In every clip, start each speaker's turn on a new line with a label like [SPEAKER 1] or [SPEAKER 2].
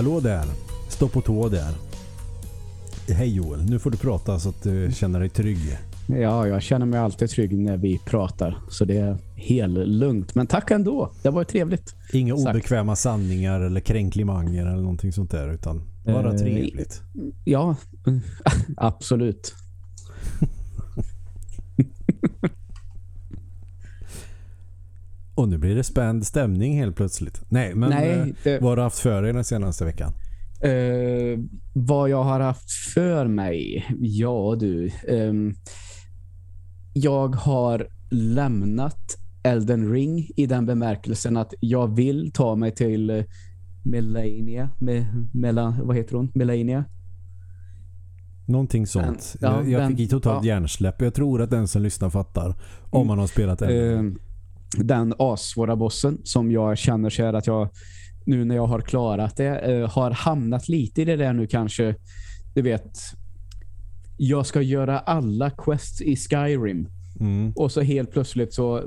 [SPEAKER 1] Hallå där. Stå på tå där. Hej Joel, nu får du prata så att du känner dig trygg.
[SPEAKER 2] Ja, jag känner mig alltid trygg när vi pratar. Så det är helt lugnt. Men tack ändå. Det var trevligt.
[SPEAKER 1] Inga Sagt. obekväma sanningar eller kränklimanger eller någonting sånt där utan bara eh, trevligt.
[SPEAKER 2] Ja, absolut.
[SPEAKER 1] Och nu blir det spänd stämning helt plötsligt. Nej, men Nej, eh, det... vad har du haft för dig den senaste veckan?
[SPEAKER 2] Uh, vad jag har haft för mig? Ja du. Um, jag har lämnat Elden Ring i den bemärkelsen att jag vill ta mig till uh, Melania. Me, Mela, vad heter hon? Melania?
[SPEAKER 1] Någonting sånt. Men, ja, jag, jag fick i totalt ja. hjärnsläpp. Jag tror att den som lyssnar fattar om man har spelat Elden Ring. Uh,
[SPEAKER 2] den assvåra bossen som jag känner så att jag nu när jag har klarat det eh, har hamnat lite i det där nu kanske du vet jag ska göra alla quests i Skyrim mm. och så helt plötsligt så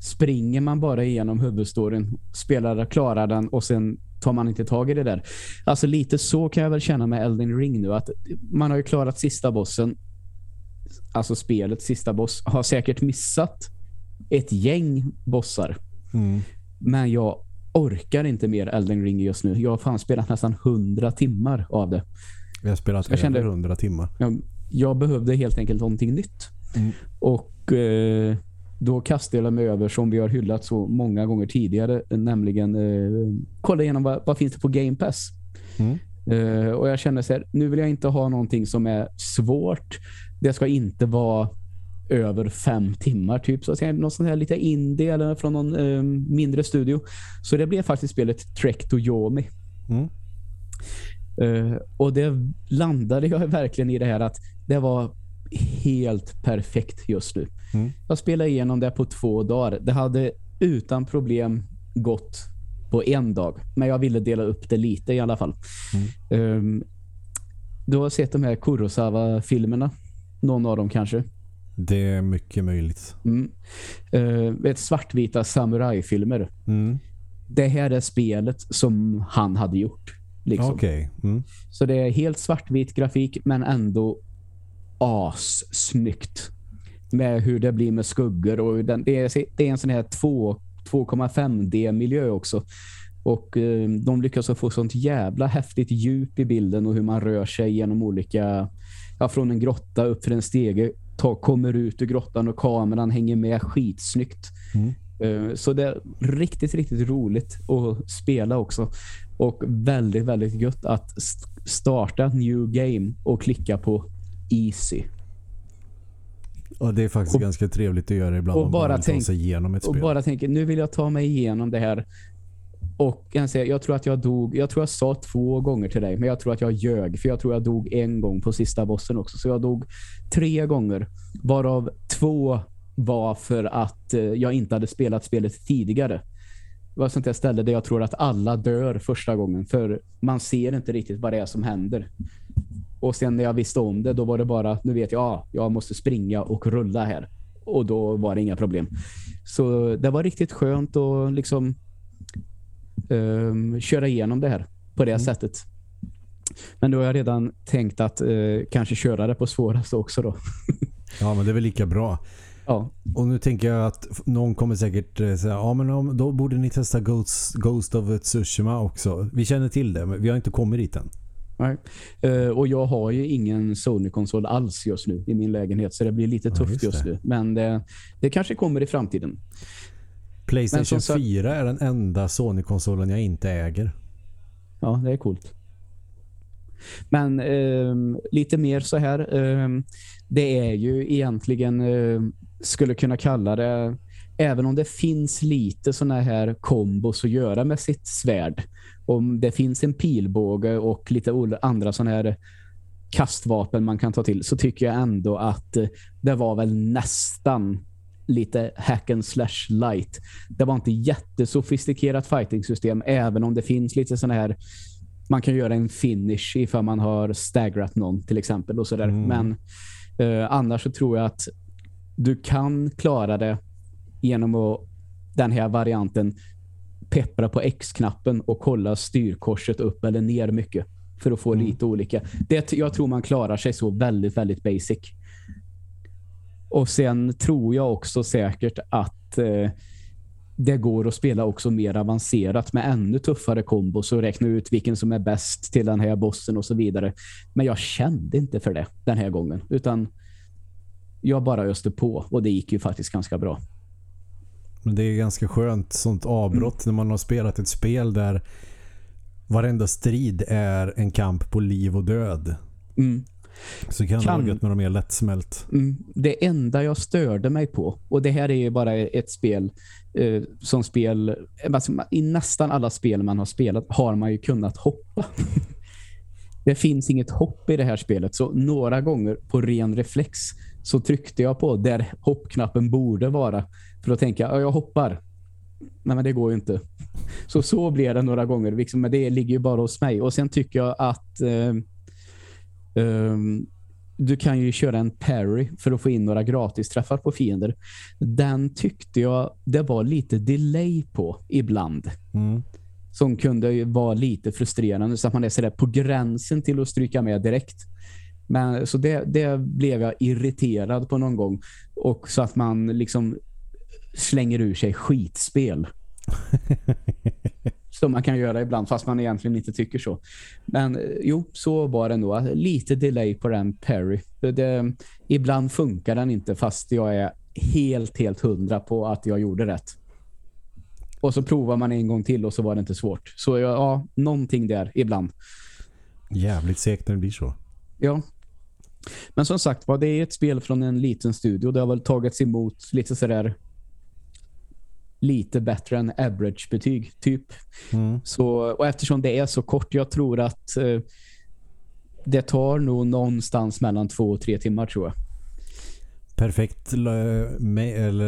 [SPEAKER 2] springer man bara igenom huvudstoryn spelar, klarar den och sen tar man inte tag i det där. Alltså lite så kan jag väl känna med Elden Ring nu att man har ju klarat sista bossen alltså spelet sista boss har säkert missat ett gäng bossar. Mm. Men jag orkar inte mer Elden Ring just nu. Jag har fan spelat nästan 100 timmar av det.
[SPEAKER 1] Jag har spelat jag kände, 100 timmar.
[SPEAKER 2] Jag, jag, behövde helt enkelt någonting nytt. Mm. Och eh, då kastade jag mig över som vi har hyllat så många gånger tidigare. Nämligen eh, kolla igenom vad, vad finns det på Game Pass. Mm. Uh, och jag känner så här, nu vill jag inte ha någonting som är svårt. Det ska inte vara över fem timmar typ. Så att säga, någon sån här lite indie eller från någon eh, mindre studio. Så det blev faktiskt spelet Trek to Yomi. Mm. Uh, och det landade jag verkligen i det här att det var helt perfekt just nu. Mm. Jag spelade igenom det på två dagar. Det hade utan problem gått på en dag. Men jag ville dela upp det lite i alla fall. Mm. Um, du har sett de här Kurosawa-filmerna. Någon av dem kanske.
[SPEAKER 1] Det är mycket möjligt.
[SPEAKER 2] Mm. Uh, ett svartvita samurajfilmer. Mm. Det här är spelet som han hade gjort. Liksom.
[SPEAKER 1] Okay. Mm.
[SPEAKER 2] Så det är helt svartvit grafik men ändå assnyggt. Med hur det blir med skuggor. och den, det, är, det är en sån här 2,5D-miljö också. Och eh, de lyckas få sånt jävla häftigt djup i bilden och hur man rör sig genom olika ja, från en grotta upp för en stege ta, kommer ut ur grottan och kameran hänger med skitsnyggt. Mm. Uh, så det är riktigt, riktigt roligt att spela också. Och väldigt, väldigt gött att starta new game och klicka på easy.
[SPEAKER 1] Och det är faktiskt och, ganska trevligt att göra ibland.
[SPEAKER 2] Och bara, tänk, sig igenom ett och bara tänka, nu vill jag ta mig igenom det här och jag, säga, jag tror att jag dog, jag tror jag sa två gånger till dig, men jag tror att jag ljög. För jag tror jag dog en gång på sista bossen också. Så jag dog tre gånger, varav två var för att eh, jag inte hade spelat spelet tidigare. Det var sånt där ställe där jag tror att alla dör första gången. För man ser inte riktigt vad det är som händer. Och sen när jag visste om det, då var det bara, nu vet jag, ja, jag måste springa och rulla här. Och då var det inga problem. Så det var riktigt skönt att liksom um, köra igenom det här på det mm. sättet. Men då har jag redan tänkt att uh, kanske köra det på svåraste också då.
[SPEAKER 1] ja, men det är väl lika bra.
[SPEAKER 2] Ja.
[SPEAKER 1] Och nu tänker jag att någon kommer säkert eh, säga ja men då borde ni testa Ghost, Ghost of Tsushima också. Vi känner till det, men vi har inte kommit dit än.
[SPEAKER 2] Nej. Uh, och jag har ju ingen Sony-konsol alls just nu i min lägenhet så det blir lite tufft ja, just, just nu. Men det, det kanske kommer i framtiden.
[SPEAKER 1] Playstation så, 4 är den enda Sony-konsolen jag inte äger.
[SPEAKER 2] Ja, det är coolt. Men eh, lite mer så här. Eh, det är ju egentligen, eh, skulle kunna kalla det, även om det finns lite såna här kombos att göra med sitt svärd. Om det finns en pilbåge och lite andra såna här kastvapen man kan ta till så tycker jag ändå att det var väl nästan lite hack and slash light. Det var inte jättesofistikerat fighting-system även om det finns lite sådana här man kan göra en finish ifall man har stagrat någon till exempel och sådär. Mm. Men eh, annars så tror jag att du kan klara det genom att den här varianten peppra på X-knappen och kolla styrkorset upp eller ner mycket för att få mm. lite olika. Det, jag tror man klarar sig så väldigt, väldigt basic. Och sen tror jag också säkert att eh, det går att spela också mer avancerat med ännu tuffare kombos och räkna ut vilken som är bäst till den här bossen och så vidare. Men jag kände inte för det den här gången, utan jag bara öste på och det gick ju faktiskt ganska bra.
[SPEAKER 1] Men det är ganska skönt sånt avbrott mm. när man har spelat ett spel där varenda strid är en kamp på liv och död.
[SPEAKER 2] Mm.
[SPEAKER 1] Så kan, kan det vara gött med de mer lättsmält.
[SPEAKER 2] Mm. Det enda jag störde mig på, och det här är ju bara ett spel eh, som spel, alltså, i nästan alla spel man har spelat har man ju kunnat hoppa. det finns inget hopp i det här spelet, så några gånger på ren reflex så tryckte jag på där hoppknappen borde vara för att tänka, ja, jag hoppar. Nej, men det går ju inte. Så så blir det några gånger. Liksom, men det ligger ju bara hos mig. Och sen tycker jag att eh, Um, du kan ju köra en parry för att få in några gratisträffar på fiender. Den tyckte jag det var lite delay på ibland.
[SPEAKER 1] Mm.
[SPEAKER 2] Som kunde vara lite frustrerande så att man är sådär på gränsen till att stryka med direkt. Men så det, det blev jag irriterad på någon gång. Och så att man liksom slänger ur sig skitspel. som man kan göra ibland fast man egentligen inte tycker så. Men eh, jo, så var det nog. Lite delay på den Perry. Det, ibland funkar den inte fast jag är helt, helt hundra på att jag gjorde rätt. Och så provar man en gång till och så var det inte svårt. Så ja, någonting där ibland.
[SPEAKER 1] Jävligt segt när det blir så.
[SPEAKER 2] Ja. Men som sagt, det är ett spel från en liten studio. Det har väl tagits emot lite sådär lite bättre än average-betyg typ.
[SPEAKER 1] Mm.
[SPEAKER 2] Så, och eftersom det är så kort, jag tror att eh, det tar nog någonstans mellan två och tre timmar tror jag.
[SPEAKER 1] Perfekt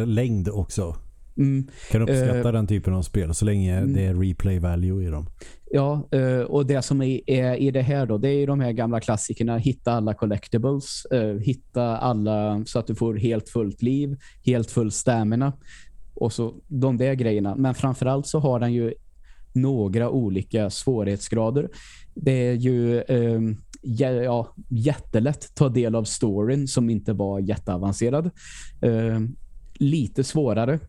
[SPEAKER 1] längd också.
[SPEAKER 2] Mm.
[SPEAKER 1] Kan uppskatta uh, den typen av spel så länge mm. det är replay value i dem?
[SPEAKER 2] Ja, uh, och det som är, är, i det här då, det är de här gamla klassikerna. Hitta alla collectibles, uh, hitta alla så att du får helt fullt liv, helt full stamina och så de där grejerna. Men framförallt så har den ju några olika svårighetsgrader. Det är ju eh, ja, jättelätt ta del av storyn som inte var jätteavancerad. Eh, lite svårare,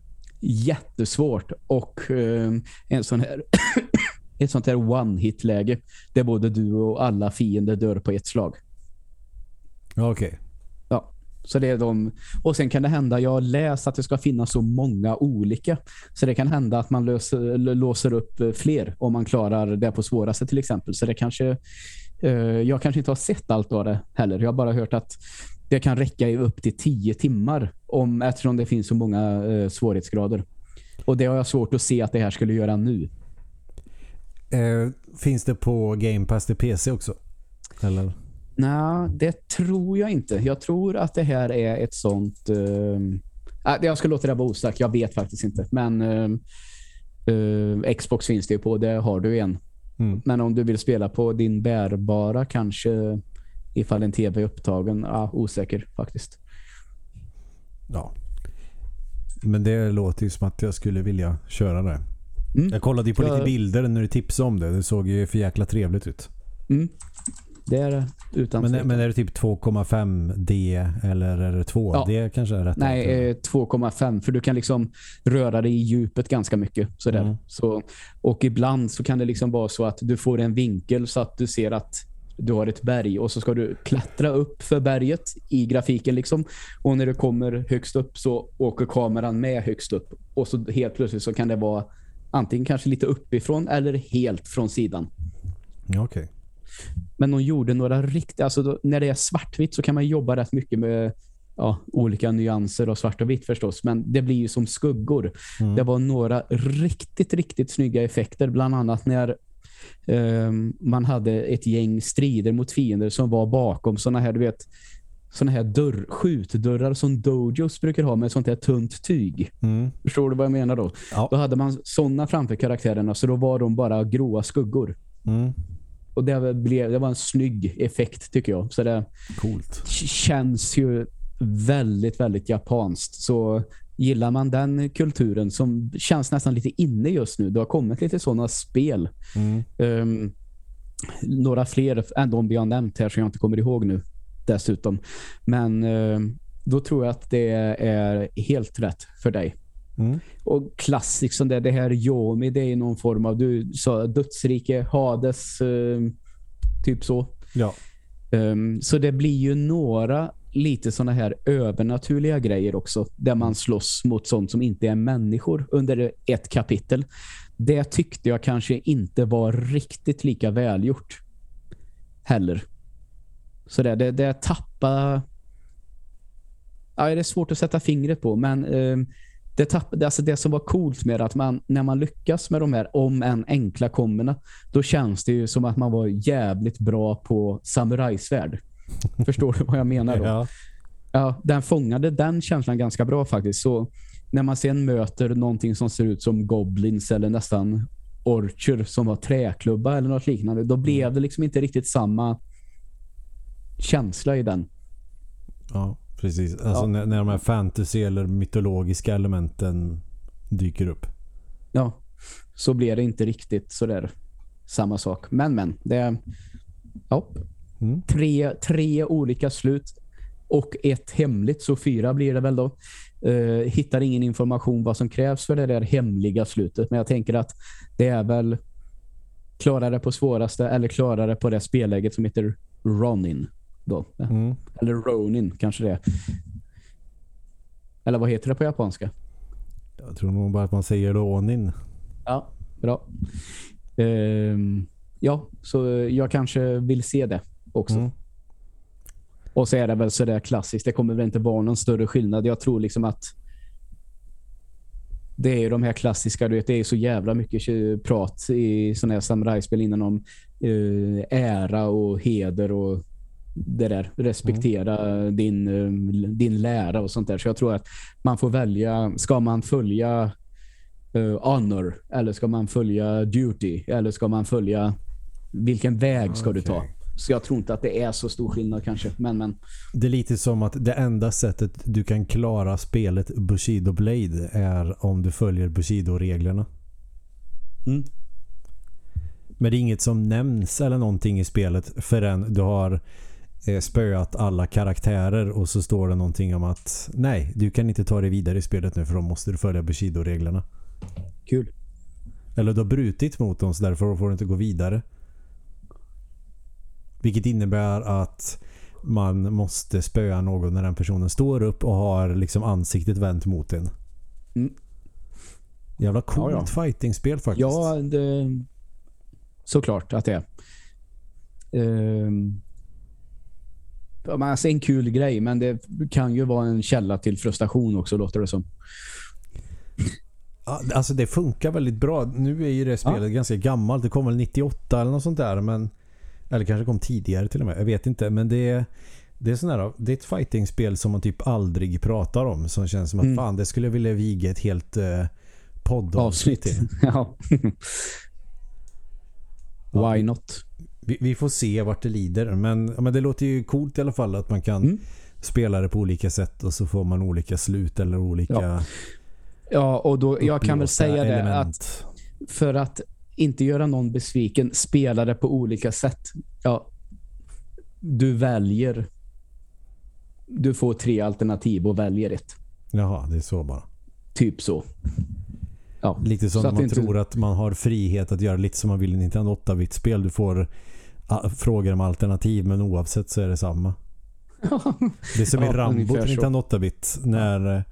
[SPEAKER 2] jättesvårt och eh, en sån här ett sånt här one-hit-läge där både du och alla fiender dör på ett slag.
[SPEAKER 1] Okej. Okay.
[SPEAKER 2] Så det är de, och sen kan det hända, jag har läst att det ska finnas så många olika. Så det kan hända att man löser, låser upp eh, fler om man klarar det på svåraste till exempel. Så det kanske, eh, jag kanske inte har sett allt av det heller. Jag har bara hört att det kan räcka i upp till tio timmar om, eftersom det finns så många eh, svårighetsgrader. Och det har jag svårt att se att det här skulle göra nu.
[SPEAKER 1] Eh, finns det på Game Pass till PC också? Eller?
[SPEAKER 2] Nej, det tror jag inte. Jag tror att det här är ett sånt... Uh, jag ska låta det vara osagt. Jag vet faktiskt inte. Men uh, Xbox finns det ju på. Det har du en.
[SPEAKER 1] Mm.
[SPEAKER 2] Men om du vill spela på din bärbara kanske ifall en tv är upptagen. Ja, osäker faktiskt.
[SPEAKER 1] Ja. Men det låter ju som att jag skulle vilja köra det. Mm. Jag kollade ju på jag... lite bilder när du tipsade om det. Det såg ju för jäkla trevligt ut.
[SPEAKER 2] Mm. Det är det utan
[SPEAKER 1] men, men är det typ 2,5D eller är det 2? Ja. Kanske är rätt.
[SPEAKER 2] Nej, 2,5 eh, för du kan liksom röra dig i djupet ganska mycket. Sådär. Mm. Så, och ibland så kan det liksom vara så att du får en vinkel så att du ser att du har ett berg och så ska du klättra upp för berget i grafiken liksom. Och när du kommer högst upp så åker kameran med högst upp. Och så helt plötsligt så kan det vara antingen kanske lite uppifrån eller helt från sidan.
[SPEAKER 1] Okej. Okay.
[SPEAKER 2] Men de gjorde några riktiga... Alltså då, när det är svartvitt så kan man jobba rätt mycket med ja, olika nyanser och svart och vitt förstås. Men det blir ju som skuggor. Mm. Det var några riktigt, riktigt snygga effekter. Bland annat när eh, man hade ett gäng strider mot fiender som var bakom såna här, du vet, såna här dörr, skjutdörrar som dojos brukar ha med sånt här tunt tyg.
[SPEAKER 1] Mm.
[SPEAKER 2] Förstår du vad jag menar då?
[SPEAKER 1] Ja.
[SPEAKER 2] Då hade man såna framför karaktärerna så då var de bara gråa skuggor.
[SPEAKER 1] Mm.
[SPEAKER 2] Och det, blev, det var en snygg effekt tycker jag. Så det
[SPEAKER 1] Coolt.
[SPEAKER 2] känns ju väldigt, väldigt japanskt. Så gillar man den kulturen som känns nästan lite inne just nu. Det har kommit lite sådana spel. Mm. Um, några fler än de vi har nämnt här som jag inte kommer ihåg nu dessutom. Men um, då tror jag att det är helt rätt för dig. Mm. Och klassiskt som det, det här Yomi, det är någon form av, du sa dödsrike, Hades, um, typ så.
[SPEAKER 1] Ja.
[SPEAKER 2] Um, så det blir ju några lite såna här övernaturliga grejer också. Där man slåss mot sånt som inte är människor under ett kapitel. Det tyckte jag kanske inte var riktigt lika välgjort. Heller. Så det, det, det tappar... Ja, det är svårt att sätta fingret på. Men eh, det, tapp, alltså det som var coolt med att man, när man lyckas med de här om en enkla kommorna, då känns det ju som att man var jävligt bra på samurajsvärd. Förstår du vad jag menar då? Ja. ja. Den fångade den känslan ganska bra faktiskt. Så när man sen möter någonting som ser ut som goblins eller nästan orcher som var träklubba eller något liknande, då blev mm. det liksom inte riktigt samma känsla i den.
[SPEAKER 1] Ja, precis. Alltså ja. När, när de här fantasy eller mytologiska elementen dyker upp.
[SPEAKER 2] Ja, så blir det inte riktigt så där samma sak. Men, men, det ja, Mm. Tre, tre olika slut och ett hemligt, så fyra blir det väl då. Uh, hittar ingen information vad som krävs för det där hemliga slutet. Men jag tänker att det är väl klara det på svåraste eller klara det på det spelläget som heter Ronin. Då. Mm. Eller Ronin kanske det är. Eller vad heter det på japanska?
[SPEAKER 1] Jag tror nog bara att man säger Ronin.
[SPEAKER 2] Ja, bra. Uh, ja, så jag kanske vill se det också. Mm. Och så är det väl så där klassiskt. Det kommer väl inte vara någon större skillnad. Jag tror liksom att det är ju de här klassiska, du vet, det är så jävla mycket prat i sådana här samurajspel innan om uh, ära och heder och det där. Respektera mm. din, din lära och sånt där. Så jag tror att man får välja, ska man följa uh, honor eller ska man följa duty eller ska man följa vilken väg ska okay. du ta? Så jag tror inte att det är så stor skillnad kanske. Men, men.
[SPEAKER 1] Det är lite som att det enda sättet du kan klara spelet Bushido Blade är om du följer Bushido-reglerna. Mm. Men det är inget som nämns eller någonting i spelet förrän du har spöat alla karaktärer och så står det någonting om att nej, du kan inte ta dig vidare i spelet nu för då måste du följa Bushido-reglerna.
[SPEAKER 2] Kul.
[SPEAKER 1] Eller du har brutit mot dem så därför får du inte gå vidare. Vilket innebär att man måste spöa någon när den personen står upp och har liksom ansiktet vänt mot en. Mm. Jävla coolt ja, ja. fightingspel faktiskt.
[SPEAKER 2] Ja, det, såklart att det är. Um, alltså en kul grej, men det kan ju vara en källa till frustration också, låter det som.
[SPEAKER 1] Alltså det funkar väldigt bra. Nu är ju det spelet ja. ganska gammalt. Det kom väl 98 eller något sånt där. Men eller kanske kom tidigare till och med. Jag vet inte. Men det är, det är, sån här, det är ett fightingspel som man typ aldrig pratar om. Som känns som att mm. fan, det skulle jag vilja viga ett helt eh, poddavsnitt
[SPEAKER 2] till. ja. Why not?
[SPEAKER 1] Vi, vi, får se vart det lider. Men, men det låter ju coolt i alla fall att man kan mm. spela det på olika sätt och så får man olika slut eller olika
[SPEAKER 2] Ja, ja och då, jag kan väl säga element. det att för att inte göra någon besviken, spela det på olika sätt. Ja, du väljer du får tre alternativ och väljer ett.
[SPEAKER 1] Jaha, det är så bara.
[SPEAKER 2] Typ så.
[SPEAKER 1] Ja. Lite som så man inte... tror att man har frihet att göra lite som man vill i Nintendo 8-bit-spel. Du får frågor om alternativ men oavsett så är det samma. det är som ja, i Rambo till Nintendo 8-bit när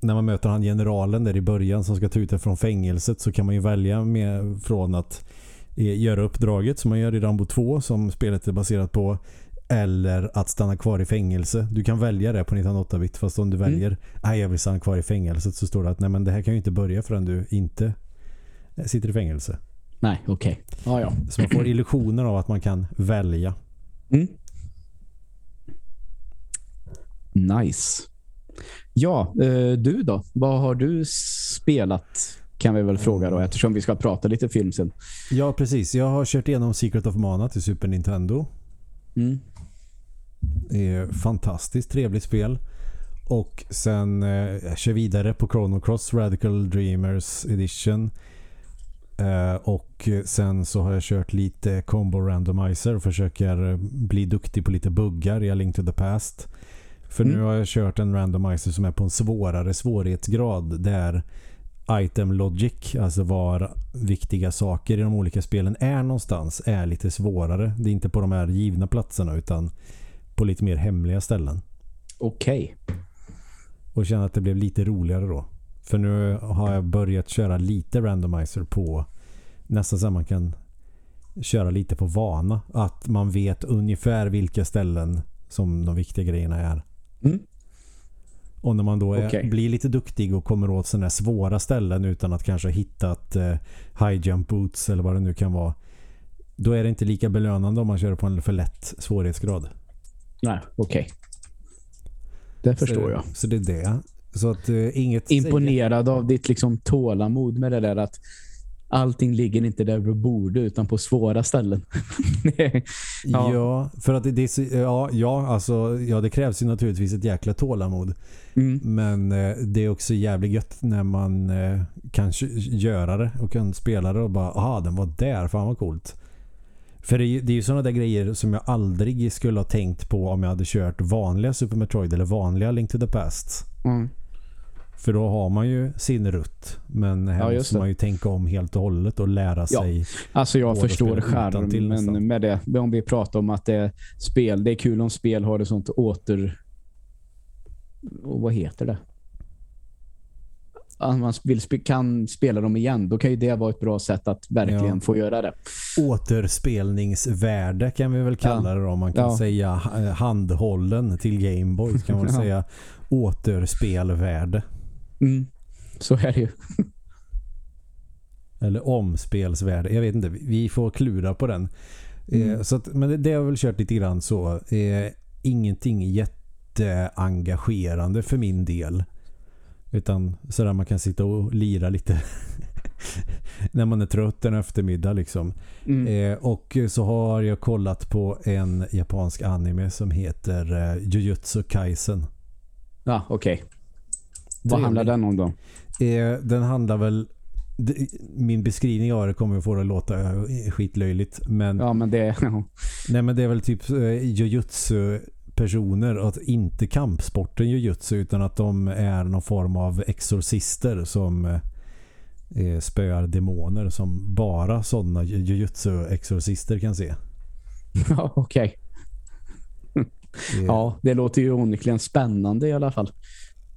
[SPEAKER 1] när man möter han generalen där i början som ska ta ut det från fängelset så kan man ju välja med från att eh, göra uppdraget som man gör i Rambo 2 som spelet är baserat på eller att stanna kvar i fängelse. Du kan välja det på 1908-bit fast om du mm. väljer nej jag vill stanna kvar i fängelset så står det att nej men det här kan ju inte börja förrän du inte sitter i fängelse.
[SPEAKER 2] Nej, okej. Okay. Ah, ja.
[SPEAKER 1] Så man får illusioner av att man kan välja.
[SPEAKER 2] Mm. Nice. Ja, eh, du då? Vad har du spelat? Kan vi väl fråga då eftersom vi ska prata lite film sen.
[SPEAKER 1] Ja, precis. Jag har kört igenom Secret of Mana till Super Nintendo. Mm. Det är fantastiskt trevligt spel. och sen eh, kör vidare på Chrono Cross Radical Dreamers Edition. Eh, och sen så har jag kört lite Combo Randomizer och försöker bli duktig på lite buggar i A Link to the Past. För mm. nu har jag kört en randomizer som är på en svårare svårighetsgrad där item logic, alltså var viktiga saker i de olika spelen är någonstans, är lite svårare. Det är inte på de här givna platserna utan på lite mer hemliga ställen.
[SPEAKER 2] Okej. Okay.
[SPEAKER 1] Och känner att det blev lite roligare då. För nu har jag börjat köra lite randomizer på nästan så man kan köra lite på vana. Att man vet ungefär vilka ställen som de viktiga grejerna är. Mm. Och när man då är, okay. blir lite duktig och kommer åt sådana här svåra ställen utan att kanske ha hittat eh, high jump boots eller vad det nu kan vara. Då är det inte lika belönande om man kör på en för lätt svårighetsgrad.
[SPEAKER 2] Nej, okej. Okay. Det förstår
[SPEAKER 1] så,
[SPEAKER 2] jag.
[SPEAKER 1] Så det är det. Så att uh, inget...
[SPEAKER 2] Imponerad säger... av ditt liksom tålamod med det där att allting ligger inte där du borde utan på svåra ställen.
[SPEAKER 1] ja. ja. för att det, det ja, ja, alltså, ja, det krävs ju naturligtvis ett jäkla tålamod. Mm. Men eh, det är också jävligt gött när man eh, kan göra det och kan spela det och bara, aha, den var där, fan vad coolt. För det är, det är ju sådana där grejer som jag aldrig skulle ha tänkt på om jag hade kört vanliga Super Metroid eller vanliga Link to the Past. Mm. För då har man ju sin rutt. Men här ja, måste man ju tänka om helt och hållet och lära sig.
[SPEAKER 2] Ja. Alltså jag förstår skärmen men med det. Om vi pratar om att det är spel. Det är kul om spel har det sånt åter... Och vad heter det? Att man vill, kan spela dem igen. Då kan ju det vara ett bra sätt att verkligen ja. få göra det.
[SPEAKER 1] Återspelningsvärde kan vi väl kalla det då. Man kan säga handhållen till Gameboy. Kan man säga återspelvärde.
[SPEAKER 2] Mm. Så är det ju.
[SPEAKER 1] Eller omspelsvärde. Jag vet inte. Vi får klura på den. Eh, mm. Eh, så att, men det, det har väl kört lite grann så. Eh, ingenting jätteengagerande för min del. Utan sådär man kan sitta och lira lite när man är trött en eftermiddag liksom. Mm. Eh, och så har jag kollat på en japansk anime som heter eh, Jujutsu Kaisen.
[SPEAKER 2] Ja, okej. Okay. Vad handlar den om då?
[SPEAKER 1] Eh, den handlar väl min beskrivning av det kommer att få det att låta eh, skitlöjligt. Men,
[SPEAKER 2] ja, men det, ja.
[SPEAKER 1] nej, men det är väl typ eh, jujutsu personer att inte kampsporten jujutsu utan att de är någon form av exorcister som eh, spöar demoner som bara sådana jujutsu-exorcister kan se.
[SPEAKER 2] Ja, okej. Okay. ja, det låter ju onekligen spännande i alla fall.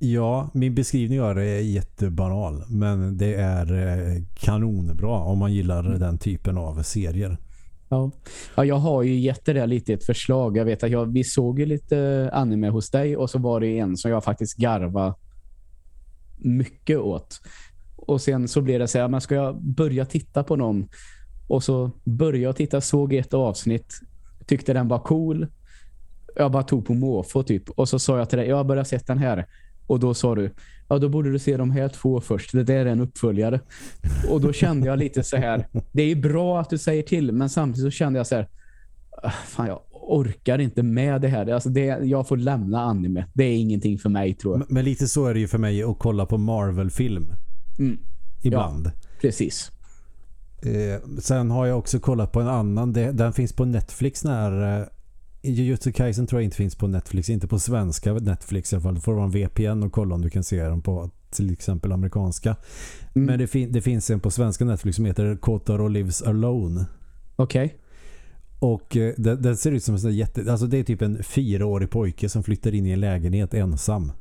[SPEAKER 1] Ja, min beskrivning av det är jättebanal. Men det är eh, kanonbra om man gillar mm. den typen av serier.
[SPEAKER 2] Ja. ja, jag har ju gett det där lite ett förslag. Jag vet att jag, vi såg ju lite anime hos dig och så var det en som jag faktiskt garva mycket åt. Och sen så blev det så här, men ska jag börja titta på någon? Och så började jag titta, såg ett avsnitt, tyckte den var cool. Jag bara tog på måfå typ. Och så sa jag till dig, jag har börjat sett den här. Och då sa du, ja då borde du se de här två först. Det där är en uppföljare. Och då kände jag lite så här, det är bra att du säger till, men samtidigt så kände jag så här, ah, fan jag orkar inte med det här. Alltså det, jag får lämna anime. Det är ingenting för mig tror jag.
[SPEAKER 1] Men, men lite så är det ju för mig att kolla på Marvel-film. Mm. Ibland. Ja,
[SPEAKER 2] precis.
[SPEAKER 1] Eh, sen har jag också kollat på en annan. Det, den finns på Netflix när Jujutsu Kaisen tror jag inte finns på Netflix, inte på svenska Netflix i alla fall. Då får du ha en VPN och kolla om du kan se den på till exempel amerikanska. Mm. Men det, fin det, finns en på svenska Netflix som heter Kotaro Lives Alone.
[SPEAKER 2] Okej. Okay.
[SPEAKER 1] Och eh, det, det, ser ut som en jätte... Alltså det är typ en fyraårig pojke som flyttar in i en lägenhet ensam.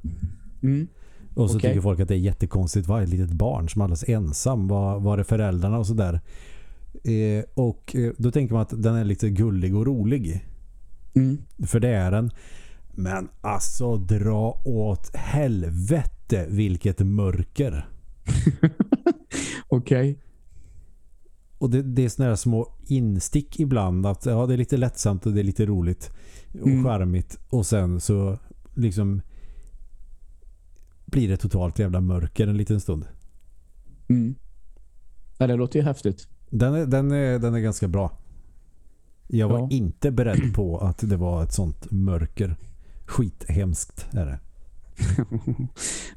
[SPEAKER 1] Mm. Och så okay. tycker folk att det är jättekonstigt. Vad är ett litet barn som är alldeles ensam? Vad är föräldrarna och sådär? Eh, och eh, då tänker man att den är lite gullig och rolig. Mm. För det är den. Men alltså dra åt helvete vilket mörker.
[SPEAKER 2] Okej. Okay.
[SPEAKER 1] Och det, det är sådana här små instick ibland att ja, det är lite lättsamt och det är lite roligt och mm. charmigt. Och sen så liksom blir det totalt jävla mörker en liten stund.
[SPEAKER 2] Mm. Ja, det låter ju häftigt.
[SPEAKER 1] Den är, den är, den är ganska bra. Jag var ja. inte beredd på att det var ett sånt mörker. Skithemskt är det.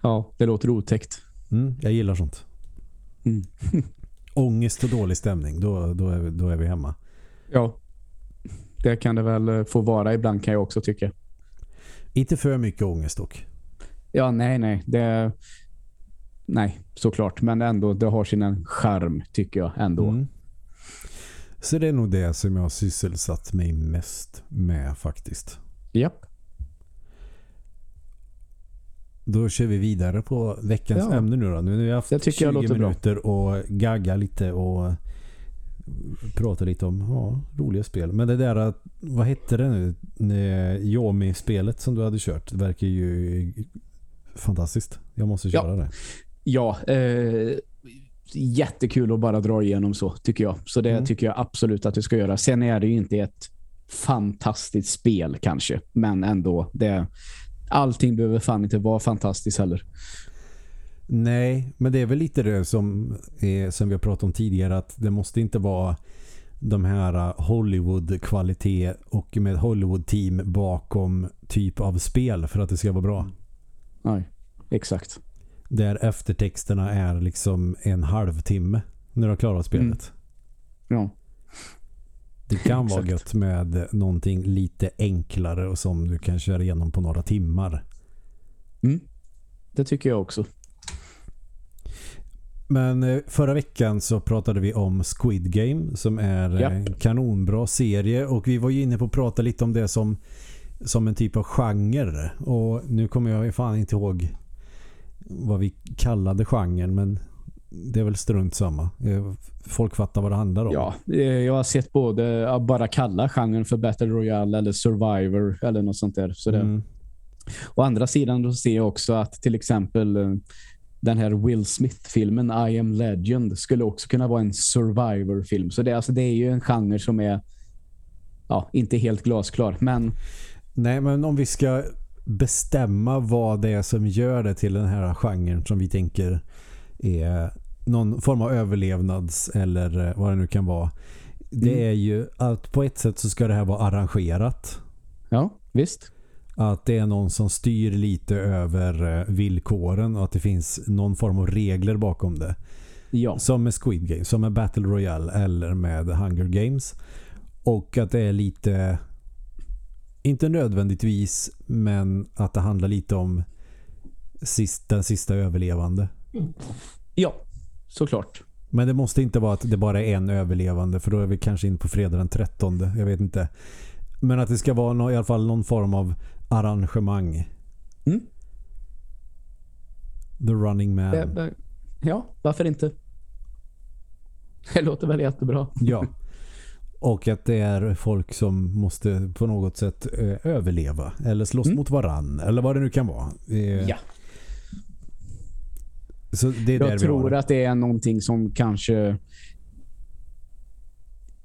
[SPEAKER 2] ja, det låter otäckt.
[SPEAKER 1] Mm, jag gillar sånt. Mm. Ångest och dålig stämning, då, då, är vi, då är vi hemma.
[SPEAKER 2] Ja, det kan det väl eh, få vara ibland kan jag också tycka.
[SPEAKER 1] Inte för mycket ångest dock.
[SPEAKER 2] Ja, nej, nej. Det, nej, såklart. Men ändå, det har sin charm tycker jag ändå. Mm.
[SPEAKER 1] Så det är nog det som jag har sysselsatt mig mest med faktiskt.
[SPEAKER 2] Japp.
[SPEAKER 1] Då kör vi vidare på veckans ja. ämne nu då. Nu har vi haft 20 minuter bra. och gagga lite och prata lite om ja, roliga spel. Men det där, vad hette det nu? Yomi-spelet som du hade kört verkar ju fantastiskt. Jag måste köra
[SPEAKER 2] ja.
[SPEAKER 1] det.
[SPEAKER 2] Ja, eh, jättekul att bara dra igenom så tycker jag. Så det mm. tycker jag absolut att du ska göra. Sen är det ju inte ett fantastiskt spel kanske, men ändå det allting behöver fan inte vara fantastiskt heller.
[SPEAKER 1] Nej, men det är väl lite det som, är, som vi har pratat om tidigare att det måste inte vara de här Hollywood-kvalitet och med Hollywood-team bakom typ av spel för att det ska vara bra.
[SPEAKER 2] Nej, exakt.
[SPEAKER 1] Där eftertexterna är liksom en halvtimme när du har klarat spelet.
[SPEAKER 2] Mm. Ja.
[SPEAKER 1] Det kan vara gött med någonting lite enklare och som du kan köra igenom på några timmar.
[SPEAKER 2] Mm. Det tycker jag också.
[SPEAKER 1] Men eh, förra veckan så pratade vi om Squid Game som är en kanonbra serie och vi var ju inne på att prata lite om det som, som en typ av genre och nu kommer jag fan inte ihåg vad vi kallade genren men det är väl strunt samma. Eh, folk fattar vad det handlar om.
[SPEAKER 2] Ja, eh, jag har sett både bara kalla genren för Battle Royale eller Survivor eller något sånt där. Så det, mm. Å andra sidan då ser jag också att till exempel eh, den här Will Smith-filmen I am Legend skulle också kunna vara en Survivor-film. Så det, alltså, det är ju en genre som är ja, inte helt glasklar. Men...
[SPEAKER 1] Nej, men om vi ska bestämma vad det är som gör det till den här genren som vi tänker är någon form av överlevnads eller vad det nu kan vara. Det mm. är ju att på ett sätt så ska det här vara arrangerat.
[SPEAKER 2] Ja, visst.
[SPEAKER 1] Att det är någon som styr lite över eh, villkoren och att det finns någon form av regler bakom det.
[SPEAKER 2] Ja.
[SPEAKER 1] Som med Squid Game, som med Battle Royale eller med Hunger Games. Och att det är lite inte nödvändigtvis men att det handlar lite om sista, sista överlevande.
[SPEAKER 2] Ja, såklart.
[SPEAKER 1] Men det måste inte vara att det bara är en överlevande för då är vi kanske in på fredag den 13. Jag vet inte. Men att det ska vara no i alla fall någon form av arrangemang.
[SPEAKER 2] Mm.
[SPEAKER 1] The Running Man.
[SPEAKER 2] Ja, varför inte? Det låter väl jättebra.
[SPEAKER 1] Ja. Och att det är folk som måste på något sätt ö, överleva. Eller slåss mm. mot varann. Eller vad det nu kan vara.
[SPEAKER 2] Eh, ja.
[SPEAKER 1] Så det är
[SPEAKER 2] jag tror att det är någonting som kanske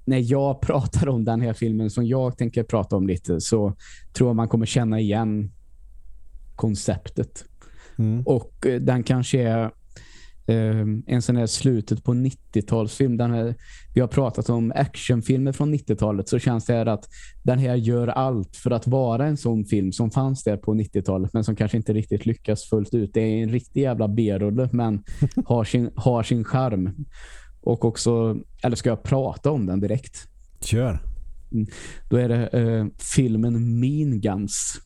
[SPEAKER 2] när jag pratar om den här filmen som jag tänker prata om lite så tror jag man kommer känna igen konceptet. Mm. Och eh, den kanske är eh, en sån här slutet på 90-talsfilm. Vi har pratat om actionfilmer från 90-talet så känns det här att den här gör allt för att vara en sån film som fanns där på 90-talet men som kanske inte riktigt lyckas fullt ut. Det är en riktig jävla B-rulle men har sin, har sin charm. Och också, eller ska jag prata om den direkt?
[SPEAKER 1] Kör.
[SPEAKER 2] Mm. Då är det eh, filmen Mean Guns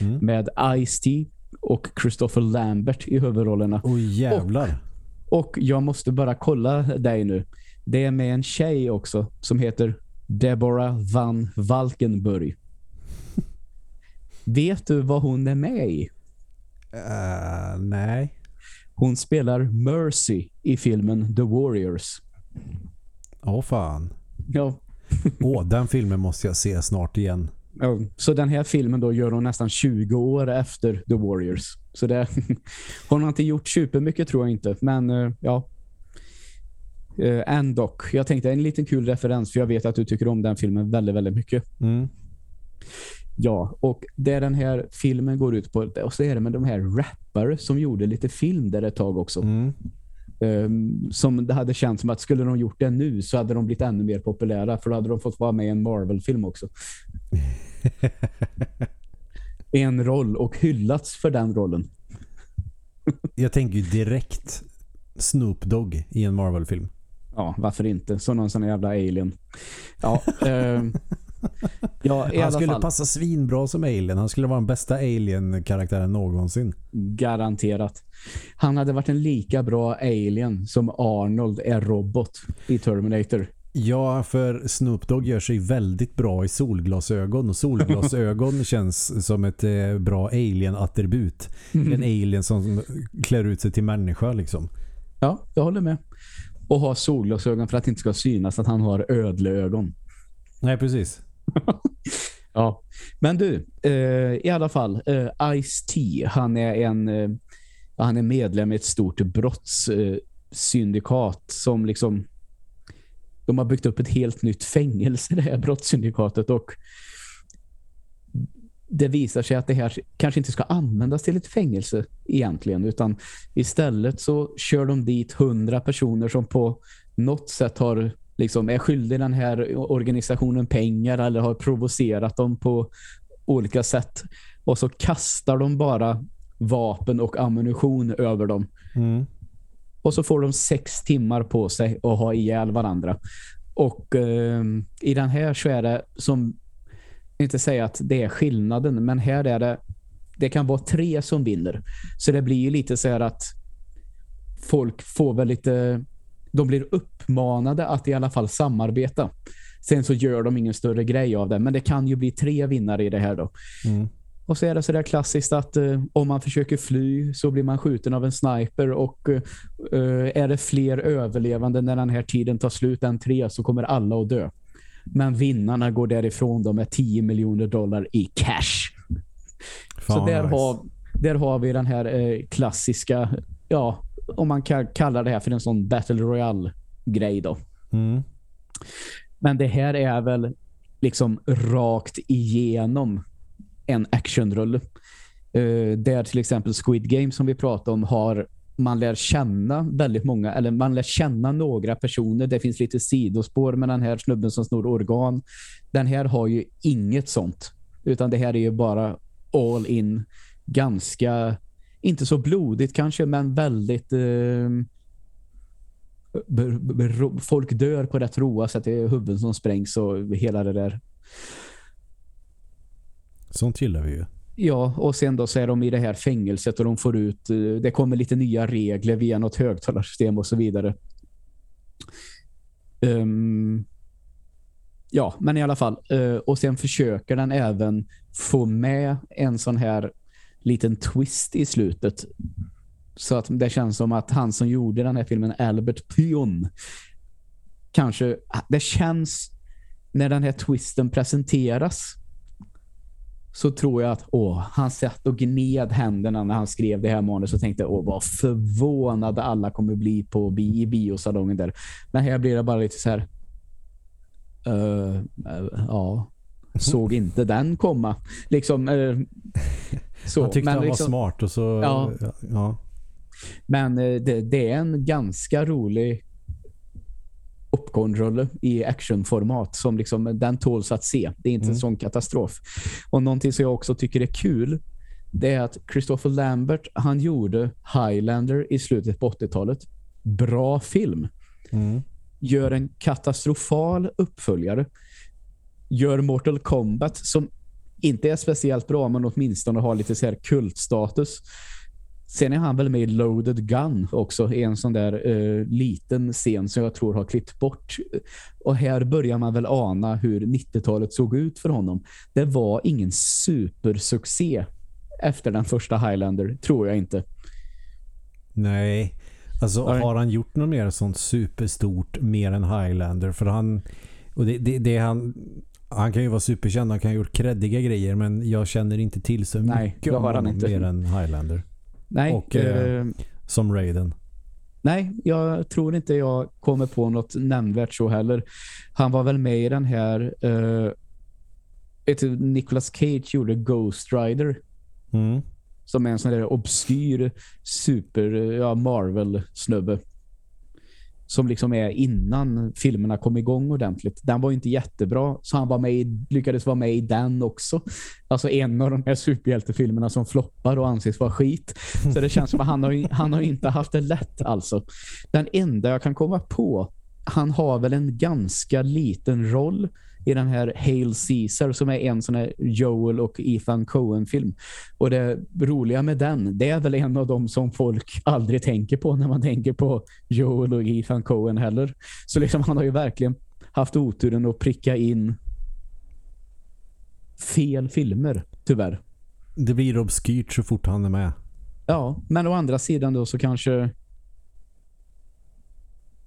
[SPEAKER 2] mm. med Ice-T och Christopher Lambert i huvudrollerna.
[SPEAKER 1] Oj jävlar.
[SPEAKER 2] Och, och jag måste bara kolla dig nu. Det är med en tjej också som heter Deborah Van Valkenburg. Vet du vad hon är med i?
[SPEAKER 1] Uh, nej.
[SPEAKER 2] Hon spelar Mercy i filmen The Warriors.
[SPEAKER 1] Åh oh, fan.
[SPEAKER 2] Ja.
[SPEAKER 1] Åh, oh, den filmen måste jag se snart igen.
[SPEAKER 2] Så den här filmen då gör hon nästan 20 år efter The Warriors. Så det hon har inte gjort supermycket tror jag inte. Men uh, ja. Ändå. Jag tänkte en liten kul referens för jag vet att du tycker om den filmen väldigt, väldigt mycket.
[SPEAKER 1] Mm.
[SPEAKER 2] Ja, och det den här filmen går ut på och så är det med de här rappare som gjorde lite film där ett tag också.
[SPEAKER 1] Mm.
[SPEAKER 2] Um, som det hade känts som att skulle de gjort det nu så hade de blivit ännu mer populära för då hade de fått vara med i en Marvel-film också. en roll och hyllats för den rollen.
[SPEAKER 1] Jag tänker ju direkt Snoop Dogg i en Marvel-film.
[SPEAKER 2] Ja, varför inte? Så någon sån jävla alien. Ja, eh,
[SPEAKER 1] ja Han skulle fall. passa svinbra som alien. Han skulle vara den bästa alien-karaktären någonsin.
[SPEAKER 2] Garanterat. Han hade varit en lika bra alien som Arnold är robot i Terminator.
[SPEAKER 1] Ja, för Snoop Dogg gör sig väldigt bra i solglasögon och solglasögon känns som ett eh, bra alien-attribut. Mm. En alien som klär ut sig till människa liksom.
[SPEAKER 2] Ja, jag håller med. Och ha solglasögon för att det inte ska synas att han har ödleögon.
[SPEAKER 1] Nej, precis.
[SPEAKER 2] ja, men du, eh, i alla fall, eh, Ice-T, han är en eh, han är medlem i ett stort brottssyndikat som liksom de har byggt upp ett helt nytt fängelse, det här brottssyndikatet och det visar sig att det här kanske inte ska användas till ett fängelse egentligen utan istället så kör de dit hundra personer som på något sätt har liksom är skyldig den här organisationen pengar eller har provocerat dem på olika sätt och så kastar de bara vapen och ammunition över dem. Mm. Och så får de sex timmar på sig att ha ihjäl varandra. Och eh, i den här så är det som inte säga att det är skillnaden, men här är det det kan vara tre som vinner. Så det blir ju lite så här att folk får väl lite de blir uppmanade att i alla fall samarbeta. Sen så gör de ingen större grej av det, men det kan ju bli tre vinnare i det här då. Mm. Och så är det så där klassiskt att uh, om man försöker fly så blir man skjuten av en sniper och uh, är det fler överlevande när den här tiden tar slut än tre så kommer alla att dö. Men vinnarna går därifrån då med 10 miljoner dollar i cash. Fan så där, nice. har, där har vi den här uh, klassiska, ja, om man kan kalla det här för en sån Battle Royale-grej då. Mm. Men det här är väl liksom rakt igenom en actionrulle. Uh, där till exempel Squid Game som vi pratade om har man lär känna väldigt många, eller man lär känna några personer. Det finns lite sidospår med den här snubben som snor organ. Den här har ju inget sånt. Utan det här är ju bara all in. Ganska, inte så blodigt kanske, men väldigt... Eh, folk dör på rätt roa så att det är huvuden som sprängs och hela det där.
[SPEAKER 1] Sånt gillar vi ju.
[SPEAKER 2] Ja, och sen då så är de i det här fängelset och de får ut, eh, det kommer lite nya regler via något högtalarsystem och så vidare. Um, ja, men i alla fall. Uh, och sen försöker den även få med en sån här liten twist i slutet. Så att det känns som att han som gjorde den här filmen, Albert Pion, kanske, ah, det känns när den här twisten presenteras så tror jag att åh, han satt och gned händerna när han skrev det här manus och tänkte åh, vad förvånade alla kommer bli på bi i biosalongen där. Men här blir det bara lite så här uh, uh, ja, såg inte den komma. Liksom uh,
[SPEAKER 1] så. Han tyckte men han liksom, var smart och så ja. ja.
[SPEAKER 2] Men det, det är en ganska rolig popcornrulle i actionformat som liksom, den tåls att se. Det är inte mm. en sån katastrof. Och någonting som jag också tycker är kul det är att Christopher Lambert han gjorde Highlander i slutet på 80-talet. Bra film. Mm. Gör en katastrofal uppföljare. Gör Mortal Kombat som inte är speciellt bra men åtminstone har lite så här kultstatus. Sen är han väl med i Loaded Gun också en sån där uh, liten scen som jag tror har klippt bort. Och här börjar man väl ana hur 90-talet såg ut för honom. Det var ingen supersuccé efter den första Highlander, tror jag inte.
[SPEAKER 1] Nej, alltså Nej. har han gjort något mer sånt superstort mer än Highlander? För han, och det, det, det han han kan ju vara superkänd, han kan ha gjort kreddiga grejer men jag känner inte till så Nej, mycket om honom mer än Highlander.
[SPEAKER 2] Nej.
[SPEAKER 1] Och eh, som Raiden.
[SPEAKER 2] Nej, jag tror inte jag kommer på något nämnvärt så heller. Han var väl med i den här eh, ett Nicolas Cage gjorde Ghost Rider. Mm. Som är en sån där obskyr super ja, Marvel-snubbe som liksom är innan filmerna kom igång ordentligt. Den var inte jättebra, så han var med i, lyckades vara med i den också. Alltså en av de här superhjältefilmerna som floppar och anses vara skit. Så det känns som att han har, han har inte haft det lätt alltså. Den enda jag kan komma på, han har väl en ganska liten roll i den här Hail Caesar som är en sån här Joel och Ethan Coen-film. Och det roliga med den, det är väl en av dem som folk aldrig tänker på när man tänker på Joel och Ethan Coen heller. Så liksom han har ju verkligen haft oturen att pricka in fel filmer, tyvärr.
[SPEAKER 1] Det blir obskyrt så fort han är med.
[SPEAKER 2] Ja, men å andra sidan då så kanske